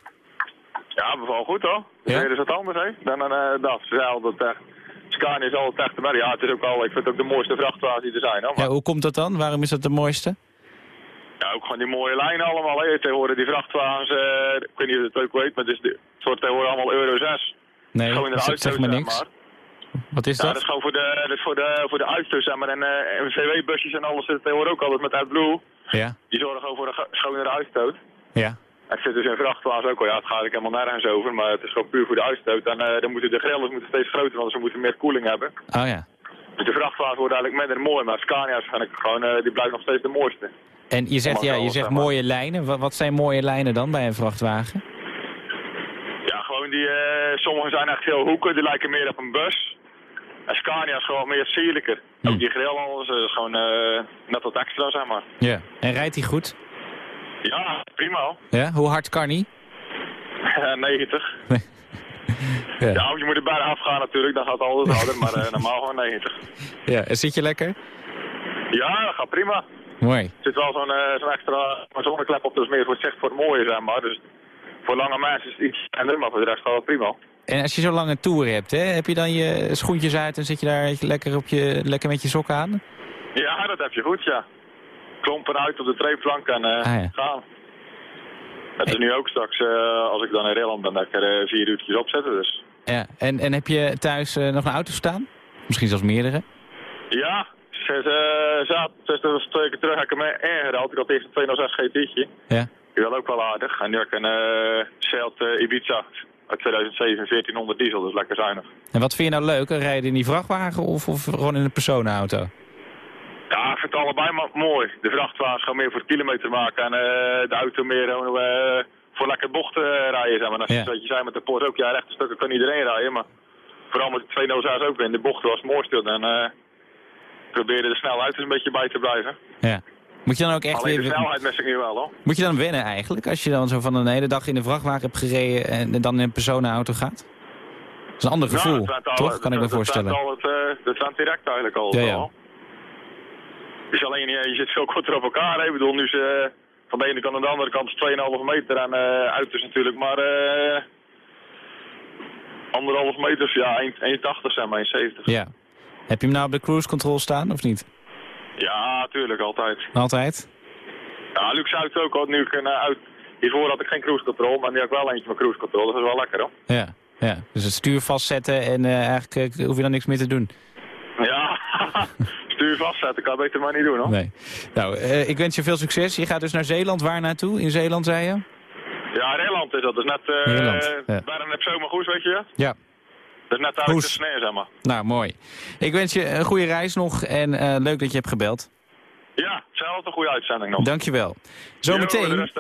[SPEAKER 14] Ja, bevalt goed hoor. Dus ja? is wat anders hè, dan een dag. Ze altijd echt, Scania is altijd echt de Ja, het is ook al, ik vind het ook de mooiste vrachtwagens die er zijn. Hoor.
[SPEAKER 3] Maar... Ja, hoe komt dat dan? Waarom is dat de mooiste?
[SPEAKER 14] Ja, ook gewoon die mooie lijnen allemaal. Hè. Tegenwoordig die vrachtwagens, uh, ik weet niet of je het ook weet, maar het, is de, het wordt tegenwoordig allemaal Euro 6.
[SPEAKER 3] Nee,
[SPEAKER 14] gewoon
[SPEAKER 3] dat zegt me niks.
[SPEAKER 14] Maar.
[SPEAKER 3] Wat is
[SPEAKER 14] ja,
[SPEAKER 3] dat?
[SPEAKER 14] dat is gewoon voor de, dat is voor de, voor de uitstoot, zeg maar. En uh, VW-busjes en alles zitten tegenwoordig ook altijd met AdBlue.
[SPEAKER 3] Ja.
[SPEAKER 14] Die zorgen gewoon voor de schonere uitstoot.
[SPEAKER 3] Ja.
[SPEAKER 14] Het zit dus in vrachtwagens ook al. Ja, het gaat ik helemaal nergens over, maar het is gewoon puur voor de uitstoot. En uh, dan moeten de grillers moeten steeds groter, want ze moeten meer koeling hebben.
[SPEAKER 3] Oh ja.
[SPEAKER 14] Dus de vrachtwagens worden eigenlijk minder mooi, maar Scania's vind ik gewoon, uh, die blijven nog steeds de mooiste.
[SPEAKER 3] En je zegt, ja, je zegt mooie lijnen. Wat, wat zijn mooie lijnen dan bij een vrachtwagen?
[SPEAKER 14] Ja, gewoon die, uh, sommige zijn echt heel hoeken, die lijken meer op een bus. En Scania is gewoon meer sierlijker. Hm. Ook die grill alles is gewoon uh, net wat extra, zeg maar.
[SPEAKER 3] Ja, en rijdt hij goed?
[SPEAKER 14] Ja, prima.
[SPEAKER 3] Ja, hoe hard kan hij?
[SPEAKER 14] 90. ja. ja, je moet er bijna afgaan natuurlijk, dan gaat het altijd harder, maar uh, normaal gewoon 90.
[SPEAKER 3] Ja, en zit je lekker?
[SPEAKER 14] Ja, dat gaat prima.
[SPEAKER 3] Mooi.
[SPEAKER 14] Er zit wel zo'n uh, zo extra zonneklep op, dus meer voor het zicht voor het mooie, zeg maar. Dus voor lange mensen is het iets minder, maar voor de rest gaat het prima.
[SPEAKER 3] En als je zo'n lange tour hebt, hè, heb je dan je schoentjes uit en zit je daar lekker, op je, lekker met je sokken aan?
[SPEAKER 14] Ja, dat heb je goed, ja. Klompen uit op de treeplank en uh,
[SPEAKER 3] ah, ja.
[SPEAKER 14] gaan. Het is nu ook straks, uh, als ik dan in Rilland ben, dat ik er uh, vier uurtjes op zetten, dus.
[SPEAKER 3] Ja, en, en heb je thuis nog een auto staan? Misschien zelfs meerdere?
[SPEAKER 14] Ja, Zes, uh, zat, zes, twee keer terug heb ik hem ingeruild. Ik had eerst een 206 GT'tje.
[SPEAKER 3] Ja.
[SPEAKER 14] Die was ook wel aardig. En nu heb ik een uh, Seat uh, Ibiza uit 2007, 1400 diesel, dus lekker zuinig.
[SPEAKER 3] En wat vind je nou leuk? Rijden in die vrachtwagen of, of gewoon in een personenauto?
[SPEAKER 14] Ja, ik vind het allebei maar mooi. De vrachtwagen gewoon meer voor kilometer maken en uh, de auto meer uh, voor lekker bochten rijden. Zeg maar. Als
[SPEAKER 3] Ja.
[SPEAKER 14] je, wat je zei met de Porsche ook, ja, rechte stukken kan iedereen rijden, maar vooral met de 206 ook in de bochten was het mooiste. En uh, probeerde de snelheid er een beetje bij te blijven.
[SPEAKER 3] Ja. Moet je dan ook echt
[SPEAKER 14] Alleen de
[SPEAKER 3] weer...
[SPEAKER 14] snelheid mis ik nu wel hoor.
[SPEAKER 3] Moet je dan wennen eigenlijk? Als je dan zo van een hele dag in de vrachtwagen hebt gereden en dan in een personenauto gaat? Dat is een ander gevoel,
[SPEAKER 14] Ja, dat went al-
[SPEAKER 3] toch? Kan ik me
[SPEAKER 14] dat- dat
[SPEAKER 3] voorstellen.
[SPEAKER 14] het, eh, Dat direct eigenlijk al.
[SPEAKER 3] Ja, ja.
[SPEAKER 14] Dus alleen, je, je zit veel korter op elkaar. hè. Ik bedoel, nu is eh, van de ene kant naar de andere kant is 2,5 meter en eh auto's natuurlijk maar eh anderhalf meter, ja, 1,80 zijn maar 1,70.
[SPEAKER 3] Ja. Heb je hem nou op de cruise control staan of niet?
[SPEAKER 14] Ja, tuurlijk, altijd.
[SPEAKER 3] Altijd?
[SPEAKER 14] Ja, Luc het ook al, nu een uh, uit... Hiervoor had ik geen cruise control, maar nu heb ik wel eentje met cruise control. Dus dat is wel lekker hoor.
[SPEAKER 3] Ja. ja. Dus het stuur vastzetten en eh, eigenlijk eh, hoef je dan niks meer te doen.
[SPEAKER 14] Ja, stuur vastzetten kan beter maar niet doen hoor.
[SPEAKER 3] Nee. Nou, eh, ik wens je veel succes. Je gaat dus naar Zeeland. Waar naartoe? In Zeeland, zei je?
[SPEAKER 14] Ja, Rijnland is dat. Dat is net uh,
[SPEAKER 3] Rijnland, ja.
[SPEAKER 14] bijna net zomergoes, weet je.
[SPEAKER 3] Ja.
[SPEAKER 14] De sneeuw, zeg maar.
[SPEAKER 3] Nou, mooi. Ik wens je een goede reis nog en eh, leuk dat je hebt gebeld.
[SPEAKER 14] Ja, zelf een goede uitzending nog.
[SPEAKER 3] Dankjewel. Zometeen,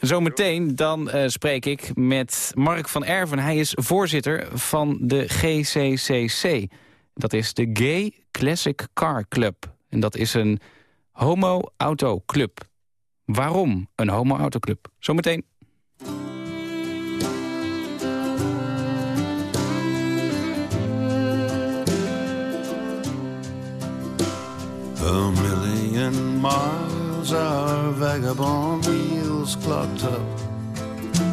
[SPEAKER 3] zometeen dan eh, spreek ik met Mark van Erven. Hij is voorzitter van de GCCC. Dat is de Gay Classic Car Club. En dat is een homo-autoclub. Waarom een homo-autoclub? Zometeen.
[SPEAKER 15] A million miles our vagabond wheels clocked up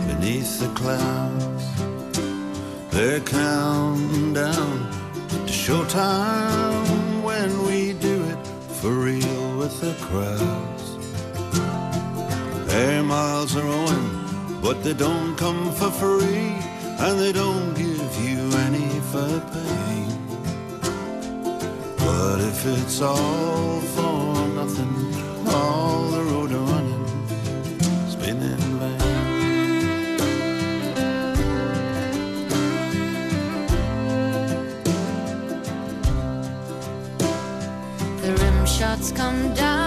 [SPEAKER 15] beneath the clouds. They're counting down to showtime when we do it for real with the crowds. Their miles are owing, but they don't come for free, and they don't give you any for pay if it's all for nothing, all the road running spinning been vain.
[SPEAKER 16] The rim shots come down.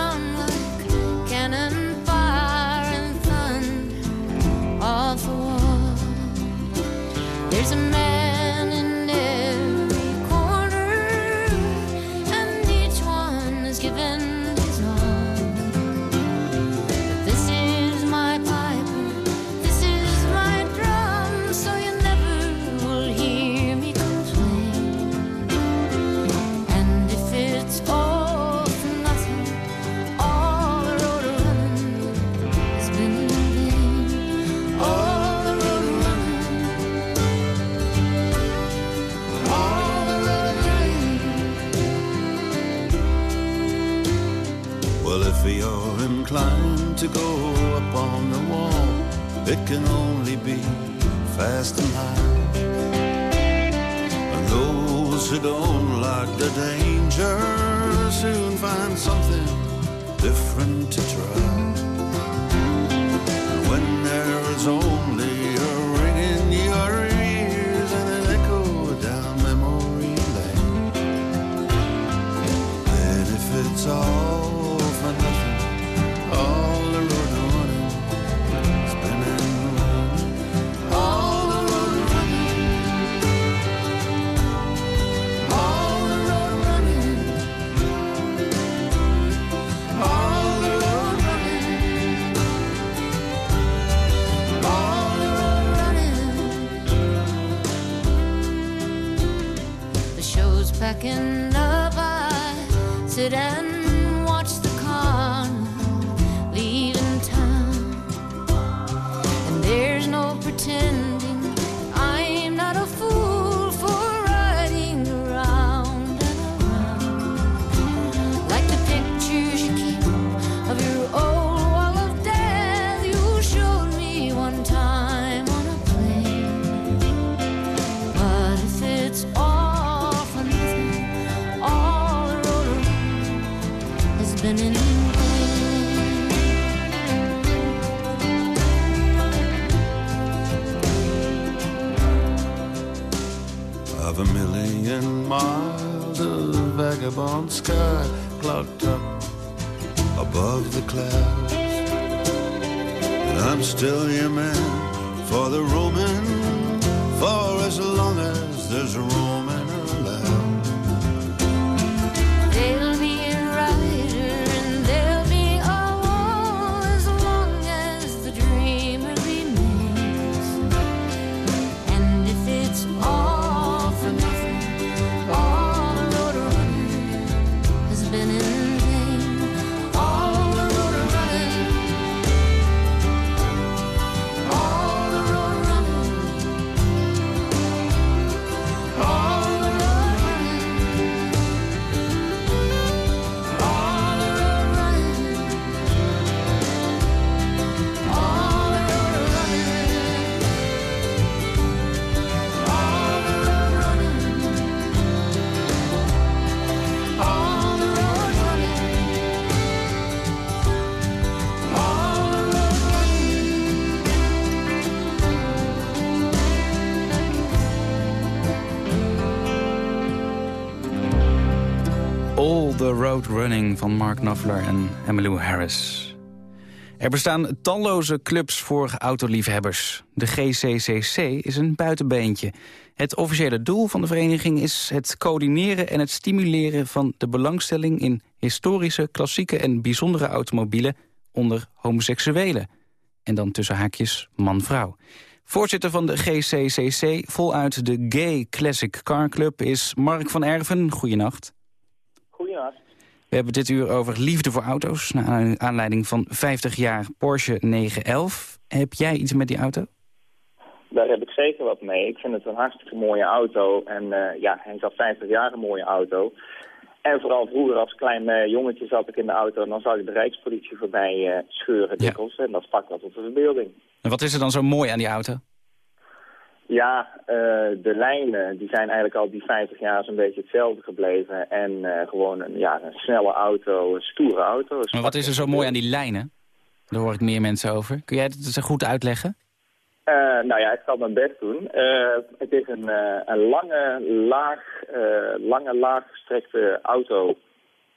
[SPEAKER 15] to go up on the wall. It can only be fast and high. And those who don't like the danger soon find something different to try. And when there is only In
[SPEAKER 16] up, I sit
[SPEAKER 15] vagabond sky clocked up above the clouds. And I'm still your man for the roaming, for as long as there's
[SPEAKER 16] room. the Road Running
[SPEAKER 3] van Mark Knopfler en Emily Harris. Er bestaan talloze clubs voor autoliefhebbers. De GCCC is een buitenbeentje. Het officiële doel van de vereniging is het coördineren en het stimuleren... van de belangstelling in historische, klassieke en bijzondere automobielen... onder homoseksuelen. En dan tussen haakjes man-vrouw. Voorzitter van de GCCC, voluit de Gay Classic Car Club, is Mark van Erven. Goedenacht.
[SPEAKER 17] Goedenacht.
[SPEAKER 3] We hebben dit uur over liefde voor auto's... naar aanleiding van 50 jaar Porsche 911. Heb jij iets met die auto?
[SPEAKER 17] Daar heb ik zeker wat mee. Ik vind het een hartstikke mooie auto. En eh, ja, hij is al 50 jaar een mooie auto. En vooral vroeger als klein eh, jongetje zat ik in de auto... en dan zag ik de Rijkspolitie voorbij eh, scheuren dikwijls. En dat sprak wel tot de verbeelding.
[SPEAKER 3] En wat is er dan zo mooi aan die auto?
[SPEAKER 17] Ja, eh, de lijnen die zijn eigenlijk al die 50 jaar zo'n beetje hetzelfde gebleven. En eh, gewoon een, ja, een snelle auto, een stoere auto.
[SPEAKER 3] Maar wat is er zo mooi aan die lijnen? Daar hoor ik meer mensen over. Kun jij het eens goed uitleggen?
[SPEAKER 17] Eh, nou ja, ik zal mijn best doen. Het is een, een lange, laag, lange, laag gestrekte auto.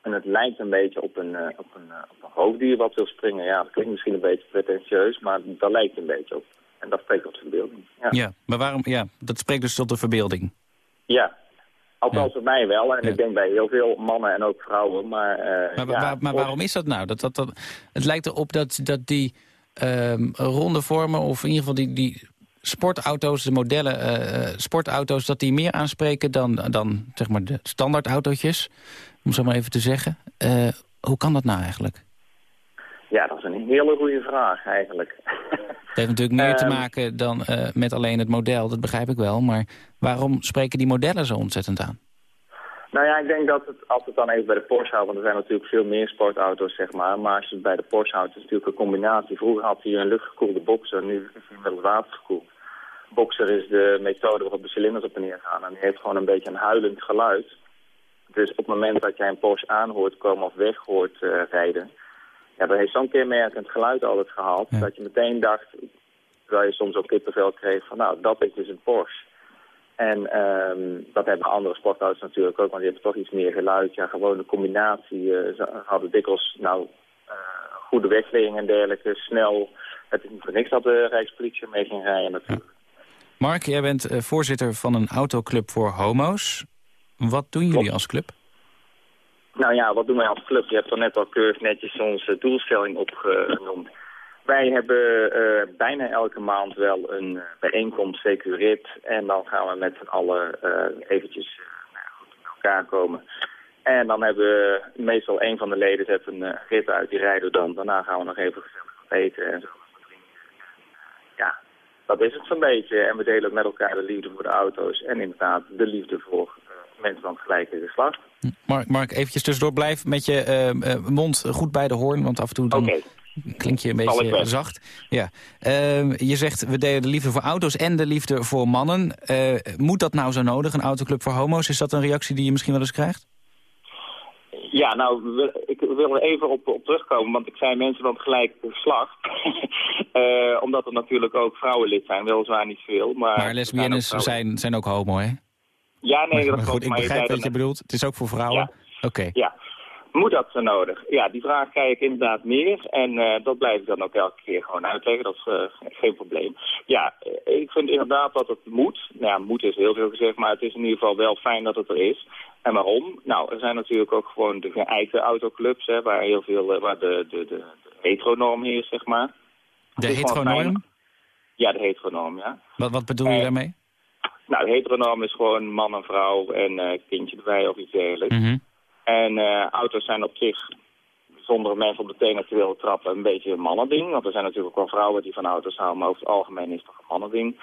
[SPEAKER 17] En het lijkt een beetje op een, op, een, op een wat wil springen. Ja, dat klinkt misschien een beetje pretentieus, maar dat lijkt een beetje op. En dat spreekt tot de verbeelding. Ja,
[SPEAKER 3] Ja, maar waarom? Ja, dat spreekt dus tot de verbeelding.
[SPEAKER 17] ja. althans bij mij wel. En ik denk bij heel veel mannen en ook vrouwen. Maar, eh,
[SPEAKER 3] Maar,
[SPEAKER 17] ja,
[SPEAKER 3] waar- maar waarom is dat nou? Dat, dat, dat, het lijkt erop dat, dat die ehm, ronde vormen, of in ieder geval die, die sportauto's, de modellen eh, eh, sportauto's, dat die meer aanspreken dan, dan zeg maar de standaardautootjes, om zo maar even te zeggen. Hoe kan dat nou eigenlijk?
[SPEAKER 17] Ja, dat is een hele goede vraag eigenlijk.
[SPEAKER 3] Heeft natuurlijk meer te
[SPEAKER 17] Ehm.
[SPEAKER 3] maken dan eh, met alleen het model, dat begrijp ik wel. Maar waarom spreken die modellen zo ontzettend aan?
[SPEAKER 17] Nou ja, ik denk dat het, als het dan even bij de Porsche houdt, want er zijn natuurlijk veel meer sportauto's, zeg maar. Maar als je het bij de Porsche houdt, is het natuurlijk een combinatie. Vroeger had hij een luchtgekoelde boxer, nu is hij inmiddels watergekoeld. Boxer is de methode waarop de cilinders op en neer gaan en die heeft gewoon een beetje een huilend geluid. Dus op het moment dat jij een Porsche aan hoort komen of weg hoort eh, rijden, ja, dat heeft zo'n kenmerkend geluid altijd gehad, dat je meteen dacht, terwijl je soms ook kippenvel kreeg, van nou, dat is dus een Porsche. En ehm, dat hebben andere sportauto's natuurlijk ook, want die hebben toch iets meer geluid. Ja, gewoon de combinatie. eh, ze hadden dikwijls nou, eh, goede wegweging en dergelijke, snel. Het is niet voor niks dat de Rijkspolitie mee ging rijden natuurlijk.
[SPEAKER 3] Mark, jij bent eh, voorzitter van een autoclub voor homo's. Wat doen jullie als club?
[SPEAKER 17] Nou ja, wat doen wij als club? Je hebt er net al keurig netjes onze doelstelling opgenoemd. Wij hebben eh, bijna elke maand wel een eh, bijeenkomst, securit. En dan gaan we met z'n allen eh, eventjes nou goed bij elkaar komen. En dan hebben we meestal een van de leden zet een rit uit, die rijden dan. Daarna gaan we nog even gezellig eten en zo. Ja, dat is het zo'n beetje. En we delen met elkaar de liefde voor de auto's. En inderdaad de liefde voor mensen van het gelijke geslacht.
[SPEAKER 3] Mark, Mark, eventjes tussendoor. Blijf met je eh, eh, mond goed bij de hoorn, want af en toe dan klink je een beetje zacht. Ja. Ehm, je zegt, we delen de liefde voor auto's en de liefde voor mannen. Eh, moet dat nou zo nodig, een autoclub voor homo's? Is dat een reactie die je misschien wel eens krijgt?
[SPEAKER 17] Ja, nou, ik wil er even op, op terugkomen, want ik zei mensen van het gelijke geslacht. Omdat er natuurlijk ook vrouwen lid zijn, weliswaar niet veel. Maar,
[SPEAKER 3] Maar lesbiennes zijn, zijn ook homo, hè?
[SPEAKER 17] Ja, nee, dat
[SPEAKER 3] maar
[SPEAKER 17] klopt.
[SPEAKER 3] goed, ik begrijp wat je bedoelt. Het is ook voor vrouwen? Oké.
[SPEAKER 17] Ja. Moet dat zo nodig? Ja, die vraag krijg ik inderdaad meer. En eh, dat blijf ik dan ook elke keer gewoon uitleggen. Dat is eh, geen probleem. Ja, eh, ik vind inderdaad dat het moet. Nou ja, moet is heel veel gezegd, maar het is in ieder geval wel fijn dat het er is. En waarom? Nou, er zijn natuurlijk ook gewoon de geëikte autoclubs, hè, waar heel veel, waar de, de, de, heteronorm heerst, zeg maar.
[SPEAKER 3] De heteronorm?
[SPEAKER 17] Ja, de heteronorm, ja.
[SPEAKER 3] Wat, wat bedoel je daarmee?
[SPEAKER 17] Nou, heteronorm is gewoon man en vrouw en eh, kindje erbij of iets dergelijks.
[SPEAKER 3] Mhm.
[SPEAKER 17] En eh, auto's zijn op zich, zonder mensen op de tenen te willen trappen, een beetje een mannending. Want er zijn natuurlijk ook wel vrouwen die van auto's houden, maar over het algemeen is het toch een mannending.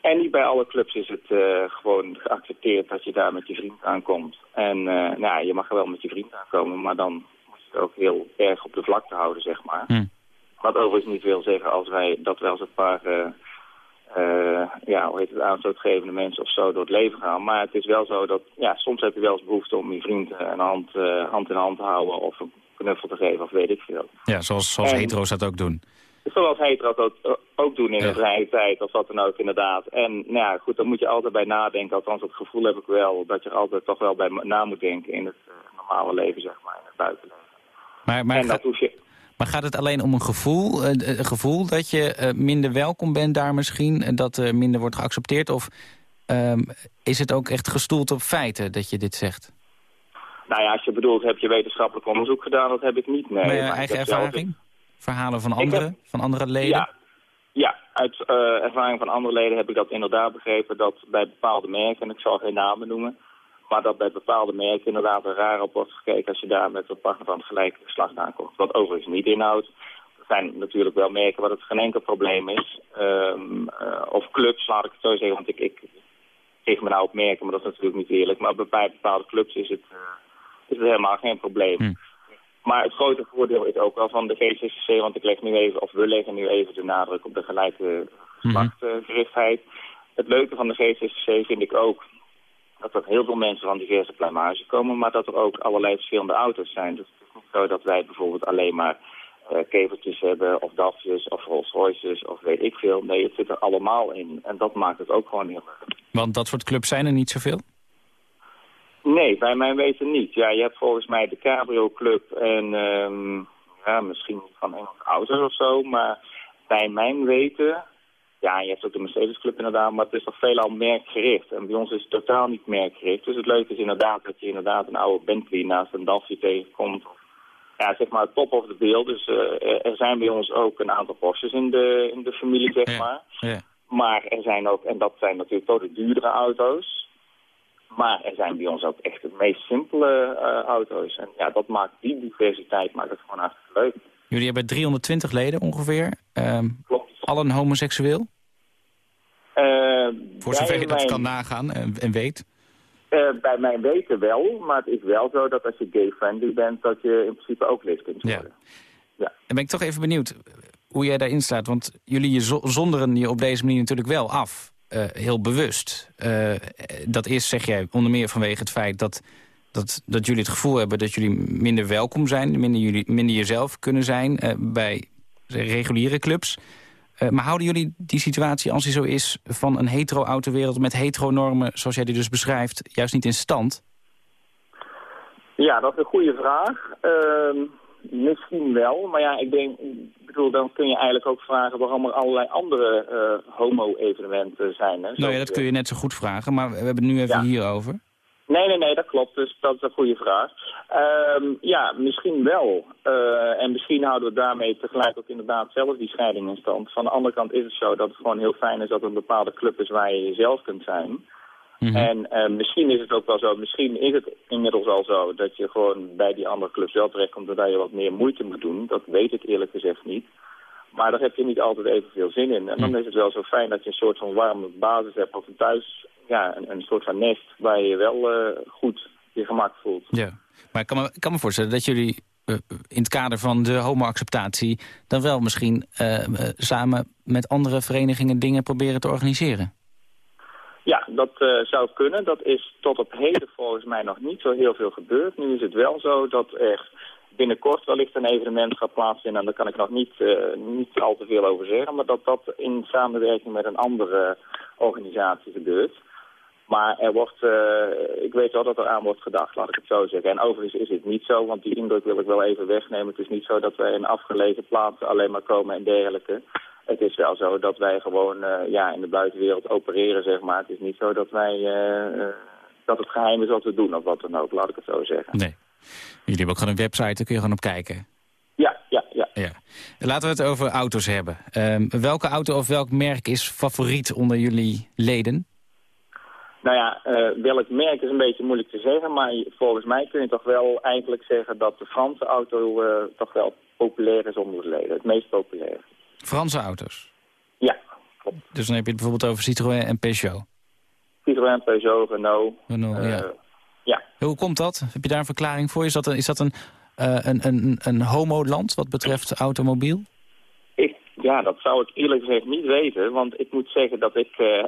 [SPEAKER 17] En niet bij alle clubs is het eh, gewoon geaccepteerd dat je daar met je vriend aankomt. En eh, nou, ja, je mag er wel met je vriend aankomen, maar dan moet je het ook heel erg op de vlakte houden, zeg maar.
[SPEAKER 3] Hm.
[SPEAKER 17] Wat overigens niet wil zeggen als wij dat wel eens een paar... eh, ja, hoe heet het, aanstootgevende mensen of zo door het leven gaan. Maar het is wel zo dat, ja, soms heb je wel eens behoefte om je vriend eh, een hand, eh, hand in hand te houden of een knuffel te geven of weet ik veel.
[SPEAKER 3] Ja, zoals, zoals
[SPEAKER 17] En-
[SPEAKER 3] hetero's dat ook doen.
[SPEAKER 17] Zoals hetero's ook, ook doen in de vrije tijd, of wat dan ook inderdaad. En nou ja, goed, daar moet je altijd bij nadenken. Althans, dat gevoel heb ik wel, dat je er altijd toch wel bij na moet denken in het normale leven, zeg maar, in het buitenleven.
[SPEAKER 3] Maar, maar,
[SPEAKER 17] en dat hoef je...
[SPEAKER 3] Maar gaat het alleen om een gevoel? eh, een gevoel dat je eh, minder welkom bent daar misschien? En dat er minder wordt geaccepteerd? Of ehm, is het ook echt gestoeld op feiten dat je dit zegt?
[SPEAKER 17] Nou ja, als je bedoelt, heb je wetenschappelijk onderzoek gedaan? Dat heb ik niet, nee.
[SPEAKER 3] Maar
[SPEAKER 17] Maar
[SPEAKER 3] eigen
[SPEAKER 17] zelf-
[SPEAKER 3] ervaring? Verhalen van anderen? Van andere leden?
[SPEAKER 17] Ja, ja uit eh, ervaring van andere leden heb ik dat inderdaad begrepen dat bij bepaalde merken, en ik zal geen namen noemen, maar dat bij bepaalde merken inderdaad er raar op wordt gekeken als je daar met een partner van het gelijke geslacht aankomt. Wat overigens niet inhoudt. Er zijn natuurlijk wel merken waar het geen enkel probleem is. Ehm, eh, of clubs, laat ik het zo zeggen, want ik, ik richt me nou op merken, maar dat is natuurlijk niet eerlijk. Maar bij bepaalde clubs is het, eh, is het helemaal geen probleem. Maar het grote voordeel is ook wel van de GCCC, want ik leg nu even, of we leggen nu even de nadruk op de gelijke geslachtgerichtheid. Het leuke van de GCCC vind ik ook dat er heel veel mensen van diverse pluimage komen, maar dat er ook allerlei verschillende auto's zijn. Dus het is niet zo dat wij bijvoorbeeld alleen maar eh, kevertjes hebben, of DAFjes, of Rolls Royces, of weet ik veel. Nee, het zit er allemaal in. En dat maakt het ook gewoon heel leuk.
[SPEAKER 3] Want dat soort clubs zijn er niet zoveel?
[SPEAKER 17] Nee, bij mijn weten niet. Ja, je hebt volgens mij de Cabrio Club en ehm, ja, misschien van Engelse auto's of zo. Maar bij mijn weten, ja, je hebt ook de Mercedes Club inderdaad, maar het is toch veelal merkgericht. En bij ons is het totaal niet merkgericht. Dus het leuke is inderdaad dat je inderdaad een oude Bentley naast een Dacia tegenkomt. Ja, zeg maar top of the bill. Dus eh, er- zijn bij ons ook een aantal Porsches in de, in de familie, zeg maar.
[SPEAKER 3] Ja.
[SPEAKER 17] Maar er zijn ook, en dat zijn natuurlijk ook de duurdere auto's. Maar er zijn bij ons ook echt de meest simpele eh, auto's. En ja, dat maakt die diversiteit maakt het gewoon hartstikke leuk.
[SPEAKER 3] Jullie hebben 320 leden ongeveer. Ehm, allen homoseksueel?
[SPEAKER 17] Eh,
[SPEAKER 3] Voor zover je dat
[SPEAKER 17] mijn-
[SPEAKER 3] kan nagaan en, en weet.
[SPEAKER 17] eh, bij mijn weten wel, maar het is wel zo dat als je gay-friendly bent, dat je in principe ook lid kunt worden.
[SPEAKER 3] Dan ben ik toch even benieuwd hoe jij daarin staat. Want jullie je zo- zonderen je op deze manier natuurlijk wel af. eh, heel bewust. Dat is, zeg jij, onder meer vanwege het feit dat, dat, dat jullie het gevoel hebben... dat jullie minder welkom zijn, minder, jullie, minder jezelf kunnen zijn... bij reguliere clubs. Eh, maar houden jullie die situatie, als die zo is... van een hetero-autowereld met hetero-normen, zoals jij die dus beschrijft... juist niet in stand?
[SPEAKER 17] Ja, dat is een goede vraag. Ehm, misschien wel, maar ja, ik denk, ik bedoel, dan kun je eigenlijk ook vragen waarom er allerlei andere eh, homo-evenementen zijn. Hè?
[SPEAKER 3] Nou ja, dat kun je net zo goed vragen, maar we hebben het nu even
[SPEAKER 17] Ja.
[SPEAKER 3] hierover.
[SPEAKER 17] Nee, nee, nee, dat klopt. Dus dat is een goede vraag. Ehm, ja, misschien wel. Eh, en misschien houden we daarmee tegelijk ook inderdaad zelf die scheiding in stand. Van de andere kant is het zo dat het gewoon heel fijn is dat er een bepaalde club is waar je jezelf kunt zijn. En eh, misschien is het ook wel zo, misschien is het inmiddels al zo dat je gewoon bij die andere clubs wel terechtkomt dat je wat meer moeite moet doen. Dat weet ik eerlijk gezegd niet. Maar daar heb je niet altijd evenveel zin in. En dan is het wel zo fijn dat je een soort van warme basis hebt of een thuis, ja, een, een soort van nest waar je wel eh, goed je gemak voelt.
[SPEAKER 3] Ja, maar ik kan me, ik kan me voorstellen dat jullie eh, in het kader van de homo-acceptatie... dan wel misschien eh, samen met andere verenigingen dingen proberen te organiseren.
[SPEAKER 17] Ja, dat zou kunnen. Dat is tot op heden volgens mij nog niet zo heel veel gebeurd. Nu is het wel zo dat er binnenkort wellicht een evenement gaat plaatsvinden. En daar kan ik nog niet, eh, niet al te veel over zeggen. Maar dat dat in samenwerking met een andere organisatie gebeurt. Maar er wordt, eh, ik weet wel dat er aan wordt gedacht, laat ik het zo zeggen. En overigens is het niet zo, want die indruk wil ik wel even wegnemen. Het is niet zo dat wij in afgelegen plaatsen alleen maar komen en dergelijke. Het is wel zo dat wij gewoon eh, ja, in de buitenwereld opereren, zeg maar. Het is niet zo dat wij, dat het geheim is wat we doen of wat dan ook, laat ik het zo zeggen.
[SPEAKER 3] Nee. Jullie hebben ook gewoon een website, daar kun je gewoon op kijken.
[SPEAKER 17] Ja, ja, ja.
[SPEAKER 3] ja. Laten we het over auto's hebben. Ehm, welke auto of welk merk is favoriet onder jullie leden?
[SPEAKER 17] Nou ja, eh, welk merk is een beetje moeilijk te zeggen, maar volgens mij kun je toch wel eigenlijk zeggen dat de Franse auto eh, toch wel populair is onder de leden. Het meest populair.
[SPEAKER 3] Franse auto's?
[SPEAKER 17] Ja,
[SPEAKER 3] Dus dan heb je het bijvoorbeeld over Citroën en Peugeot.
[SPEAKER 17] Citroën, Peugeot, Renault.
[SPEAKER 3] Renault,
[SPEAKER 17] eh,
[SPEAKER 3] ja.
[SPEAKER 17] Ja.
[SPEAKER 3] Hoe komt dat? Heb je daar een verklaring voor? Is dat een, is dat een, eh, een, een, een homoland wat betreft automobiel?
[SPEAKER 17] Ik, ja, dat zou ik eerlijk gezegd niet weten, want ik moet zeggen dat ik eh,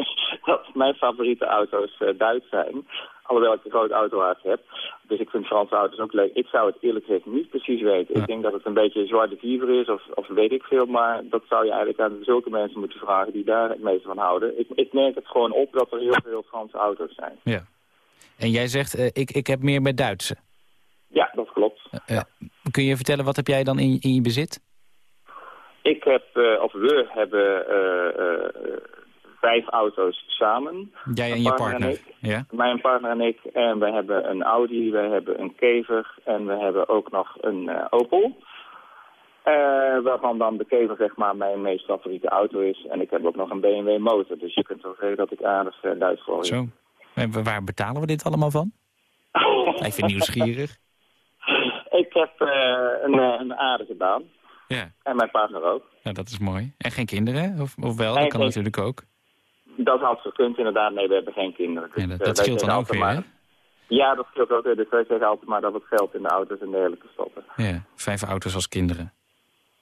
[SPEAKER 17] dat mijn favoriete auto's eh, Duits zijn. Alhoewel ik een groot autohaard heb. Dus ik vind Franse auto's ook leuk. Ik zou het eerlijk gezegd niet precies weten. Ik denk dat het een beetje vivre is of, of weet ik veel. Maar dat zou je eigenlijk aan zulke mensen moeten vragen die daar het meeste van houden. Ik, ik merk het gewoon op dat er heel veel Franse auto's zijn.
[SPEAKER 3] Ja. En jij zegt, eh, ik, ik heb meer met Duitse.
[SPEAKER 17] Ja, dat klopt.
[SPEAKER 3] Eh, kun je vertellen, wat heb jij dan in, in je bezit?
[SPEAKER 17] Ik heb, eh, of we hebben eh, eh, vijf auto's samen.
[SPEAKER 3] Jij en je partner.
[SPEAKER 17] en ik.
[SPEAKER 3] Ja?
[SPEAKER 17] Mijn partner en ik. En we hebben een Audi, we hebben een Kever en we hebben ook nog een eh, Opel. Eh, waarvan dan de Kever zeg maar mijn meest favoriete auto is. En ik heb ook nog een BMW motor. Dus je kunt wel zeggen dat ik aardig uh, Duits gooi.
[SPEAKER 3] Zo. En waar betalen we dit allemaal van? Even nieuwsgierig.
[SPEAKER 17] ik heb eh, een, eh, een aardige baan.
[SPEAKER 3] Ja.
[SPEAKER 17] En mijn partner ook.
[SPEAKER 3] Ja, dat is mooi. En geen kinderen? Of, of wel? Dat kan natuurlijk ook.
[SPEAKER 17] Dat had gekund inderdaad. Nee, we hebben geen kinderen. Dus,
[SPEAKER 3] Ja, dat
[SPEAKER 17] eh,
[SPEAKER 3] dat
[SPEAKER 17] wij
[SPEAKER 3] scheelt dan ook weer,
[SPEAKER 17] maar- Ja, dat scheelt ook weer. Dus wij zeggen altijd maar dat het geld in de auto's en dergelijke stoppen.
[SPEAKER 3] Ja, vijf auto's als kinderen.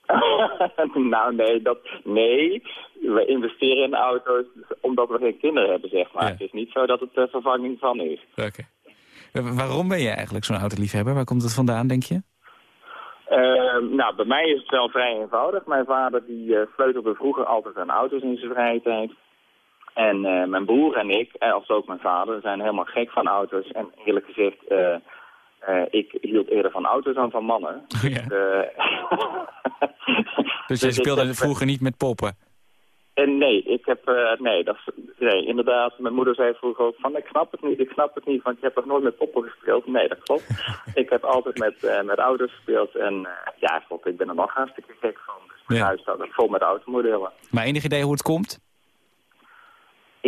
[SPEAKER 17] nou, nee, dat, nee. We investeren in auto's omdat we geen kinderen hebben, zeg maar. Het is niet zo dat het de vervanging van is.
[SPEAKER 3] Oké. Eh, Waarom ben je eigenlijk zo'n autoliefhebber? Waar komt het vandaan, denk je?
[SPEAKER 17] Ehm, nou, bij mij is het wel vrij eenvoudig. Mijn vader die eh, sleutelde vroeger altijd aan auto's in zijn vrije tijd. En eh, mijn broer en ik, eh, als ook mijn vader, zijn helemaal gek van auto's. En eerlijk gezegd, eh, eh, ik hield eerder van auto's dan van mannen.
[SPEAKER 3] Ja.
[SPEAKER 17] Dus,
[SPEAKER 3] Dus
[SPEAKER 17] ik
[SPEAKER 3] je speelde
[SPEAKER 17] heb-
[SPEAKER 3] vroeger niet met poppen?
[SPEAKER 17] En nee, ik heb, eh, nee, dat, nee, inderdaad, mijn moeder zei vroeger ook van, ik snap het niet, ik snap het niet, want je hebt nog nooit met poppen gespeeld. Nee, dat klopt. ik heb altijd met, eh, met auto's gespeeld en eh, ja, god, ik ben er nog hartstikke gek van. Dus mijn
[SPEAKER 3] Ja.
[SPEAKER 17] huis staat vol met automodellen.
[SPEAKER 3] Maar enig idee hoe het komt?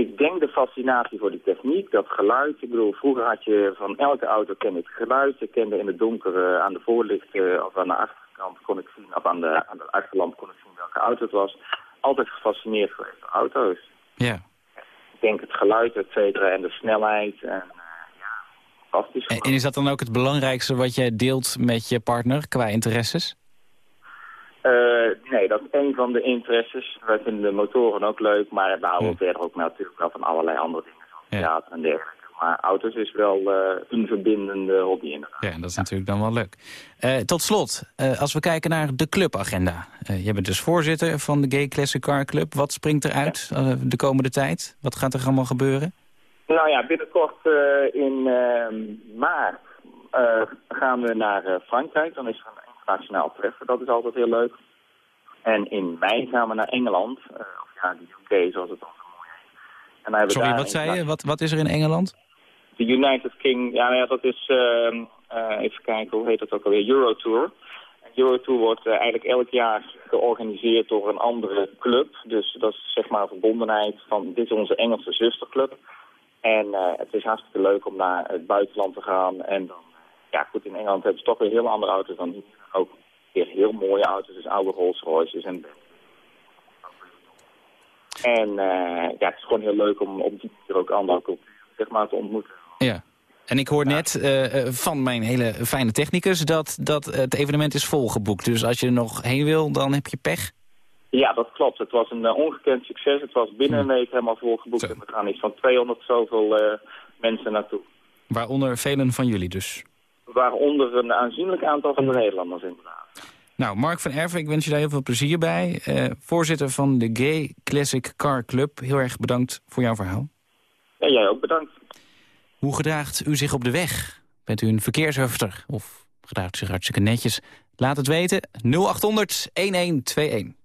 [SPEAKER 17] Ik denk de fascinatie voor die techniek, dat geluid. Ik bedoel, vroeger had je van elke auto kende het geluid. Je kende in het donker eh, aan de voorlichten of aan de achterkant kon ik zien, of aan de, aan de achterlamp kon ik zien welke auto het was. Altijd gefascineerd geweest door auto's.
[SPEAKER 3] Ja.
[SPEAKER 17] Ik denk het geluid, et cetera, en de snelheid. En, eh, ja, fantastisch.
[SPEAKER 3] En, en is dat dan ook het belangrijkste wat jij deelt met je partner qua interesses?
[SPEAKER 17] Eh, nee, dat is een van de interesses. Wij vinden de motoren ook leuk, maar we houden verder ook natuurlijk wel van allerlei andere dingen, zoals theater en dergelijke. Maar auto's is wel eh, een verbindende hobby inderdaad.
[SPEAKER 3] Ja, dat is natuurlijk dan wel leuk. Eh, tot slot, als we kijken naar de clubagenda. Jij bent dus voorzitter van de Gay Classic Car Club. Wat springt eruit de komende tijd? Wat gaat er allemaal gebeuren?
[SPEAKER 17] Nou ja, binnenkort in eh, maart gaan we naar Frankrijk. Dan is er een internationaal treffen. Dat is altijd heel leuk. En in mei gaan we naar Engeland. eh, of ja, de UK zoals het dan zo mooi heet. En dan
[SPEAKER 3] Sorry,
[SPEAKER 17] daar
[SPEAKER 3] wat zei je? Wat, wat is er in Engeland?
[SPEAKER 17] De United King, ja, nou ja dat is, ehm, eh, even kijken, hoe heet dat ook alweer, Eurotour. Eurotour wordt eh, eigenlijk elk jaar georganiseerd door een andere club. Dus dat is zeg maar een verbondenheid van, dit is onze Engelse zusterclub. En het is hartstikke leuk om naar het buitenland te gaan. En dan, ja goed, in Engeland hebben ze toch weer heel andere auto's dan hier. Ook weer heel mooie auto's, dus oude Rolls Royces en En eh, ja, het is gewoon heel leuk om op die manier ook andere culturen zeg maar, te ontmoeten.
[SPEAKER 3] Ja. En ik hoor net eh, eh, van mijn hele fijne technicus dat, dat het evenement is volgeboekt. Dus als je er nog heen wil, dan heb je pech.
[SPEAKER 17] Ja, dat klopt. Het was een ongekend succes. Het was binnen een week helemaal volgeboekt. En er gaan iets van 200 zoveel mensen naartoe.
[SPEAKER 3] Waaronder velen van jullie dus.
[SPEAKER 17] Waaronder een aanzienlijk aantal van de Nederlanders inderdaad.
[SPEAKER 3] Nou, Mark van Erven, ik wens je daar heel veel plezier bij. Eh, voorzitter van de Gay Classic Car Club. Heel erg bedankt voor jouw verhaal.
[SPEAKER 17] En jij ook bedankt.
[SPEAKER 3] Hoe gedraagt u zich op de weg? Bent u een verkeershufter of gedraagt u zich hartstikke netjes? Laat het weten. 0800 1121.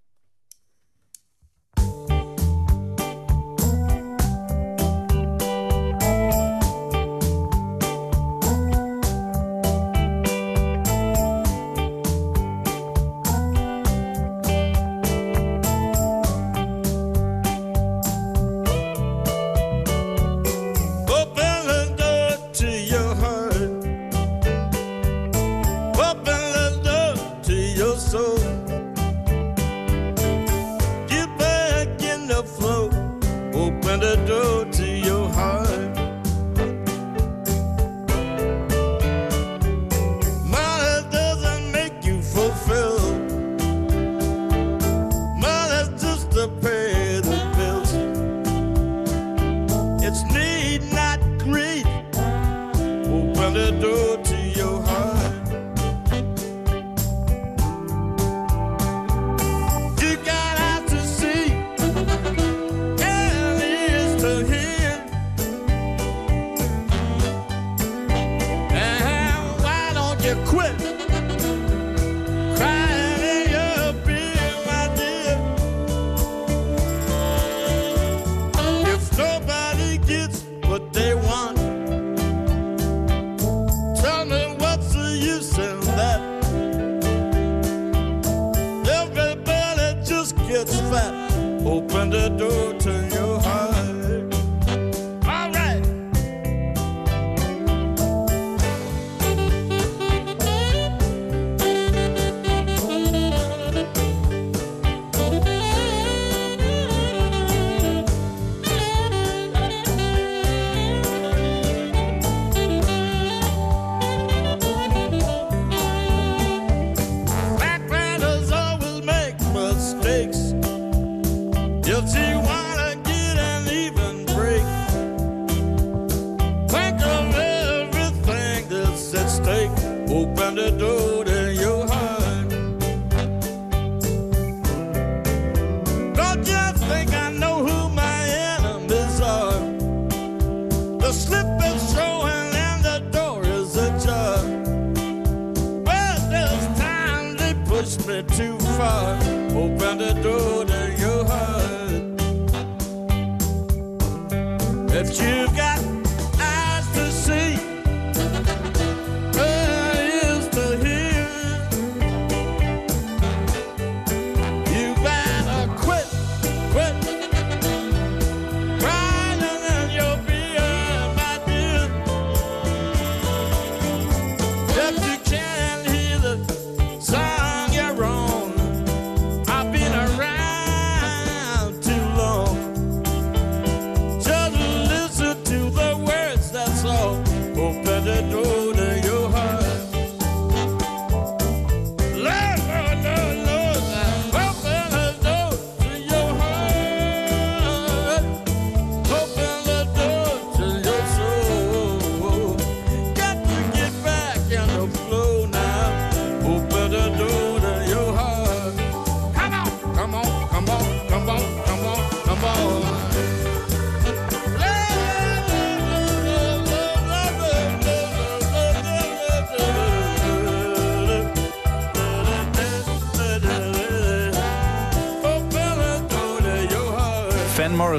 [SPEAKER 6] The to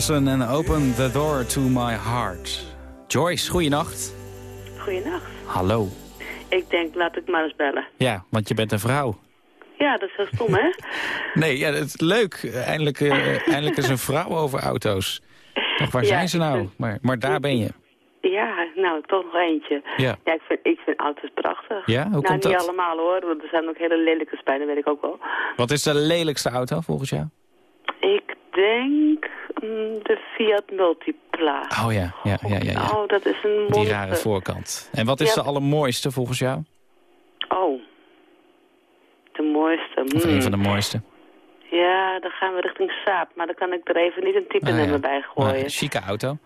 [SPEAKER 3] Morrison en Open the Door to My Heart. Joyce, goeienacht.
[SPEAKER 18] Goeienacht.
[SPEAKER 3] Hallo.
[SPEAKER 18] Ik denk, laat ik maar eens bellen.
[SPEAKER 3] Ja, want je bent een vrouw.
[SPEAKER 18] Ja, dat is heel stom, hè?
[SPEAKER 3] Nee, ja, dat is leuk. Eindelijk, eh, eindelijk is een vrouw over auto's. Toch, waar
[SPEAKER 18] Ja,
[SPEAKER 3] zijn ze nou? Maar, maar daar ben je.
[SPEAKER 18] Ja, nou, toch nog eentje.
[SPEAKER 3] Ja.
[SPEAKER 18] Ja, ik vind, ik vind auto's prachtig.
[SPEAKER 3] Ja, hoe
[SPEAKER 18] nou,
[SPEAKER 3] komt
[SPEAKER 18] niet
[SPEAKER 3] dat?
[SPEAKER 18] allemaal hoor, want er zijn ook hele lelijke dat weet ik ook wel.
[SPEAKER 3] Wat is de lelijkste auto volgens jou?
[SPEAKER 18] Ik denk mm, de Fiat Multipla.
[SPEAKER 3] Oh ja, ja, ja, ja. ja.
[SPEAKER 18] Oh, dat is een
[SPEAKER 3] Die
[SPEAKER 18] monster.
[SPEAKER 3] rare voorkant. En wat is
[SPEAKER 18] Ja.
[SPEAKER 3] de allermooiste volgens jou?
[SPEAKER 18] Oh, de mooiste.
[SPEAKER 3] Of een van de mooiste?
[SPEAKER 18] Ja, dan gaan we richting Saab, maar dan kan ik er even niet een type
[SPEAKER 3] Ah, ja.
[SPEAKER 18] nummer bij gooien.
[SPEAKER 3] Maar, chique auto.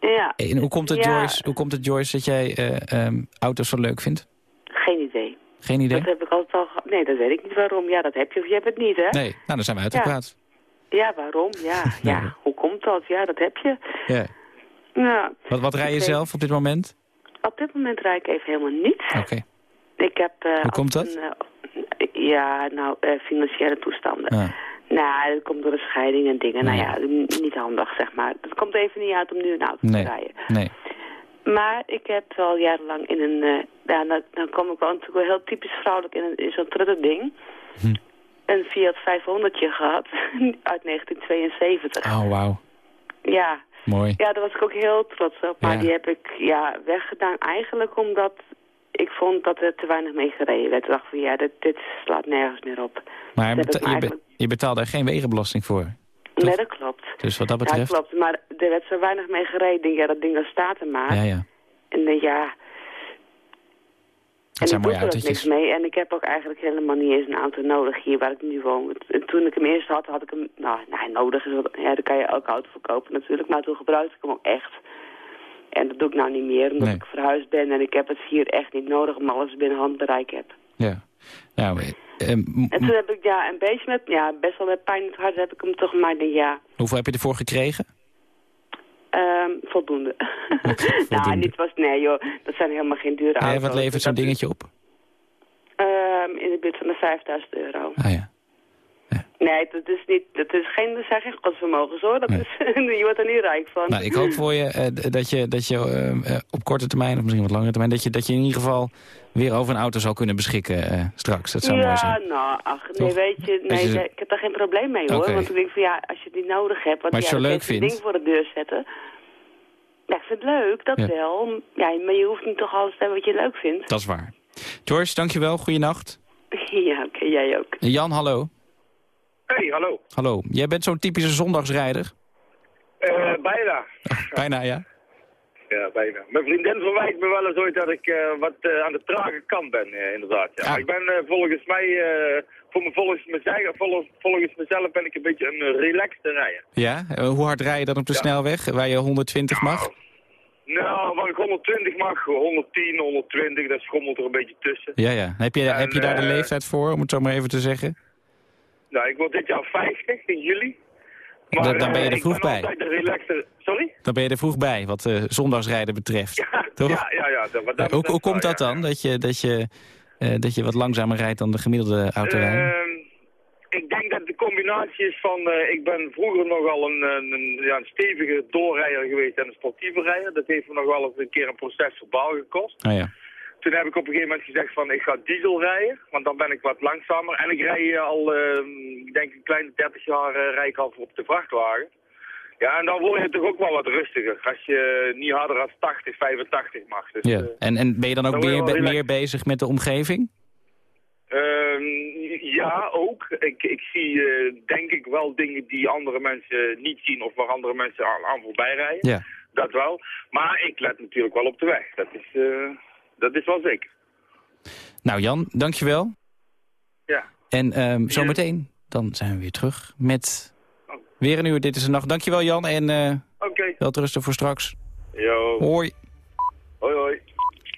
[SPEAKER 18] Ja.
[SPEAKER 3] En hoe komt het,
[SPEAKER 18] Ja,
[SPEAKER 3] Joyce, hoe komt het, Joyce dat jij eh, ehm, auto's zo leuk vindt?
[SPEAKER 18] Geen idee.
[SPEAKER 3] Geen idee?
[SPEAKER 18] Dat heb ik altijd al gehad. Nee, dat weet ik niet waarom. Ja, dat heb je of je hebt het niet, hè?
[SPEAKER 3] Nee, nou dan zijn we uitgepraat.
[SPEAKER 18] Ja, waarom? Ja, ja. Hoe komt dat? Ja, dat heb je.
[SPEAKER 3] Ja.
[SPEAKER 18] Ja.
[SPEAKER 3] Wat, wat rij je zelf op dit moment?
[SPEAKER 18] Op dit moment rijd ik even helemaal niet.
[SPEAKER 3] Oké.
[SPEAKER 18] Ik heb... eh,
[SPEAKER 3] Hoe komt dat?
[SPEAKER 18] een, eh, ja, nou, eh, financiële toestanden.
[SPEAKER 3] Ja.
[SPEAKER 18] Nou, dat komt door de scheiding en dingen. Nou
[SPEAKER 3] Ja.
[SPEAKER 18] niet handig, zeg maar. Het komt even niet uit om nu een auto
[SPEAKER 3] Nee.
[SPEAKER 18] te rijden.
[SPEAKER 3] Nee.
[SPEAKER 18] Maar ik heb wel jarenlang in een... ja, dan, dan kom ik wel natuurlijk wel heel typisch vrouwelijk in, een, in zo'n trutterding.
[SPEAKER 3] Hm.
[SPEAKER 18] Een Fiat 500 gehad uit 1972.
[SPEAKER 3] Oh, wauw.
[SPEAKER 18] Ja.
[SPEAKER 3] Mooi.
[SPEAKER 18] Ja, daar was ik ook heel trots op. Maar
[SPEAKER 3] Ja.
[SPEAKER 18] die heb ik ja, weggedaan eigenlijk omdat ik vond dat er te weinig mee gereden werd. Ik dacht van ja, dit, dit slaat nergens meer op.
[SPEAKER 3] Maar beta- je, be- je betaalt daar geen wegenbelasting voor.
[SPEAKER 18] Nee, dat klopt.
[SPEAKER 3] Dus wat dat
[SPEAKER 18] Ja,
[SPEAKER 3] betreft...
[SPEAKER 18] klopt. Maar er werd zo weinig mee gereden. Ja, dat ding dat staat er maar.
[SPEAKER 3] Ja, ja.
[SPEAKER 18] En dan ja...
[SPEAKER 3] Zijn
[SPEAKER 18] en ik doe er ook niks mee. En ik heb ook eigenlijk helemaal niet eens een auto nodig hier waar ik nu woon. En toen ik hem eerst had, had ik hem... Nou, nou nodig is. Ja, dan kan je elke auto verkopen natuurlijk. Maar toen gebruikte ik hem ook echt. En dat doe ik nou niet meer, omdat
[SPEAKER 3] Nee.
[SPEAKER 18] ik verhuisd ben. En ik heb het hier echt niet nodig, omdat alles binnen handbereik heb.
[SPEAKER 3] Ja. Nou, eh,
[SPEAKER 18] En toen heb ik ja, een beetje met... Ja, best wel met pijn in het hart heb ik hem toch maar... denk, Ja,
[SPEAKER 3] hoeveel heb je ervoor gekregen?
[SPEAKER 18] Ehm, voldoende. nou, niet was... Nee joh, dat zijn helemaal geen dure
[SPEAKER 3] Eh,
[SPEAKER 18] auto's.
[SPEAKER 3] wat levert
[SPEAKER 18] Dus
[SPEAKER 3] zo'n dingetje op?
[SPEAKER 18] Ehm, in de buurt van de 5000 euro.
[SPEAKER 3] Ah ja.
[SPEAKER 18] Nee, dat is, niet, dat is geen, dat zijn geen godsvermogens hoor. Dat is, je wordt er niet rijk van.
[SPEAKER 3] Nou, ik hoop voor je eh, dat je, dat je eh, eh, op korte termijn, of misschien wat langere termijn... dat je, dat je in ieder geval weer over een auto zal kunnen beschikken straks. Dat zou mooi
[SPEAKER 18] ja,
[SPEAKER 3] zijn.
[SPEAKER 18] nou, ach, nee,
[SPEAKER 3] Toch?
[SPEAKER 18] weet je, nee,
[SPEAKER 3] je
[SPEAKER 18] ik heb daar geen probleem mee hoor. Want ik denk van ja, als je het niet nodig hebt, want
[SPEAKER 3] Maar als je
[SPEAKER 18] ja,
[SPEAKER 3] zo leuk vindt.
[SPEAKER 18] ding voor de deur zetten. Ja, ik vind het leuk, dat
[SPEAKER 3] Ja.
[SPEAKER 18] wel. Ja, maar je hoeft niet toch alles te hebben wat je leuk vindt.
[SPEAKER 3] Dat is waar. George, dankjewel. Goeienacht.
[SPEAKER 18] ja, oké, jij ook.
[SPEAKER 3] Jan, hallo.
[SPEAKER 19] Hey, hallo.
[SPEAKER 3] Hallo. Jij bent zo'n typische zondagsrijder?
[SPEAKER 19] Eh, bijna.
[SPEAKER 3] Bijna, ja.
[SPEAKER 19] Ja, bijna. Mijn vriendin verwijt me wel eens ooit dat ik eh, wat eh, aan de trage kant ben, inderdaad. Ja. Ik ben volgens mij, voor me, volgens, mezelf, volgens, volgens mezelf ben ik een beetje een relaxte rijder.
[SPEAKER 3] Ja? Hoe hard rij je dan op de snelweg, waar je 120 mag?
[SPEAKER 19] Nou, waar ik 120 mag, 110, 120, dat schommelt er een beetje tussen.
[SPEAKER 3] Ja, ja. Heb je, heb je daar de leeftijd voor, om het zo maar even te zeggen?
[SPEAKER 19] Nou, ik word dit jaar 50 in juli.
[SPEAKER 3] Dan- dan ben je
[SPEAKER 19] eh,
[SPEAKER 3] er vroeg bij.
[SPEAKER 19] de. Sorry?
[SPEAKER 3] Dan ben je er vroeg bij, wat eh, zondagsrijden betreft. Toch?
[SPEAKER 19] Ja, ja, ja. Dat, dat
[SPEAKER 3] hoe, hoe komt dat dan, dat je, dat, je, eh, dat je wat langzamer rijdt dan de gemiddelde autorijder?
[SPEAKER 19] Ehm, ik denk dat de combinatie is van... ik ben vroeger nogal een, een, een, ja, een stevige doorrijder geweest en een sportieve rijder. Dat heeft me nog wel eens een keer een proces verbaal gekost.
[SPEAKER 3] Ah ja.
[SPEAKER 19] Toen heb ik op een gegeven moment gezegd van ik ga diesel rijden, want dan ben ik wat langzamer. En ik rij eh, al, eh, ik denk een kleine 30 jaar eh, rij ik al op de vrachtwagen. Ja, en dan word je toch ook wel wat rustiger als je niet harder dan 80, 85 mag. Dus,
[SPEAKER 3] ja.
[SPEAKER 19] eh,
[SPEAKER 3] En, en ben je dan ook
[SPEAKER 19] dan
[SPEAKER 3] meer, meer bezig met de omgeving?
[SPEAKER 19] Ehm, ja, ook. Ik, ik zie denk ik wel dingen die andere mensen niet zien of waar andere mensen aan, aan voorbij rijden.
[SPEAKER 3] Ja.
[SPEAKER 19] Dat wel. Maar ik let natuurlijk wel op de weg. Dat is, dat is wel zeker.
[SPEAKER 3] Nou Jan, dankjewel.
[SPEAKER 19] Ja.
[SPEAKER 3] En ehm, zometeen, dan zijn we weer terug met weer een uur Dit is de Nacht. Dankjewel Jan en eh
[SPEAKER 19] Oké.
[SPEAKER 3] wel rusten voor straks.
[SPEAKER 19] Yo.
[SPEAKER 3] Hoi.
[SPEAKER 19] Hoi hoi.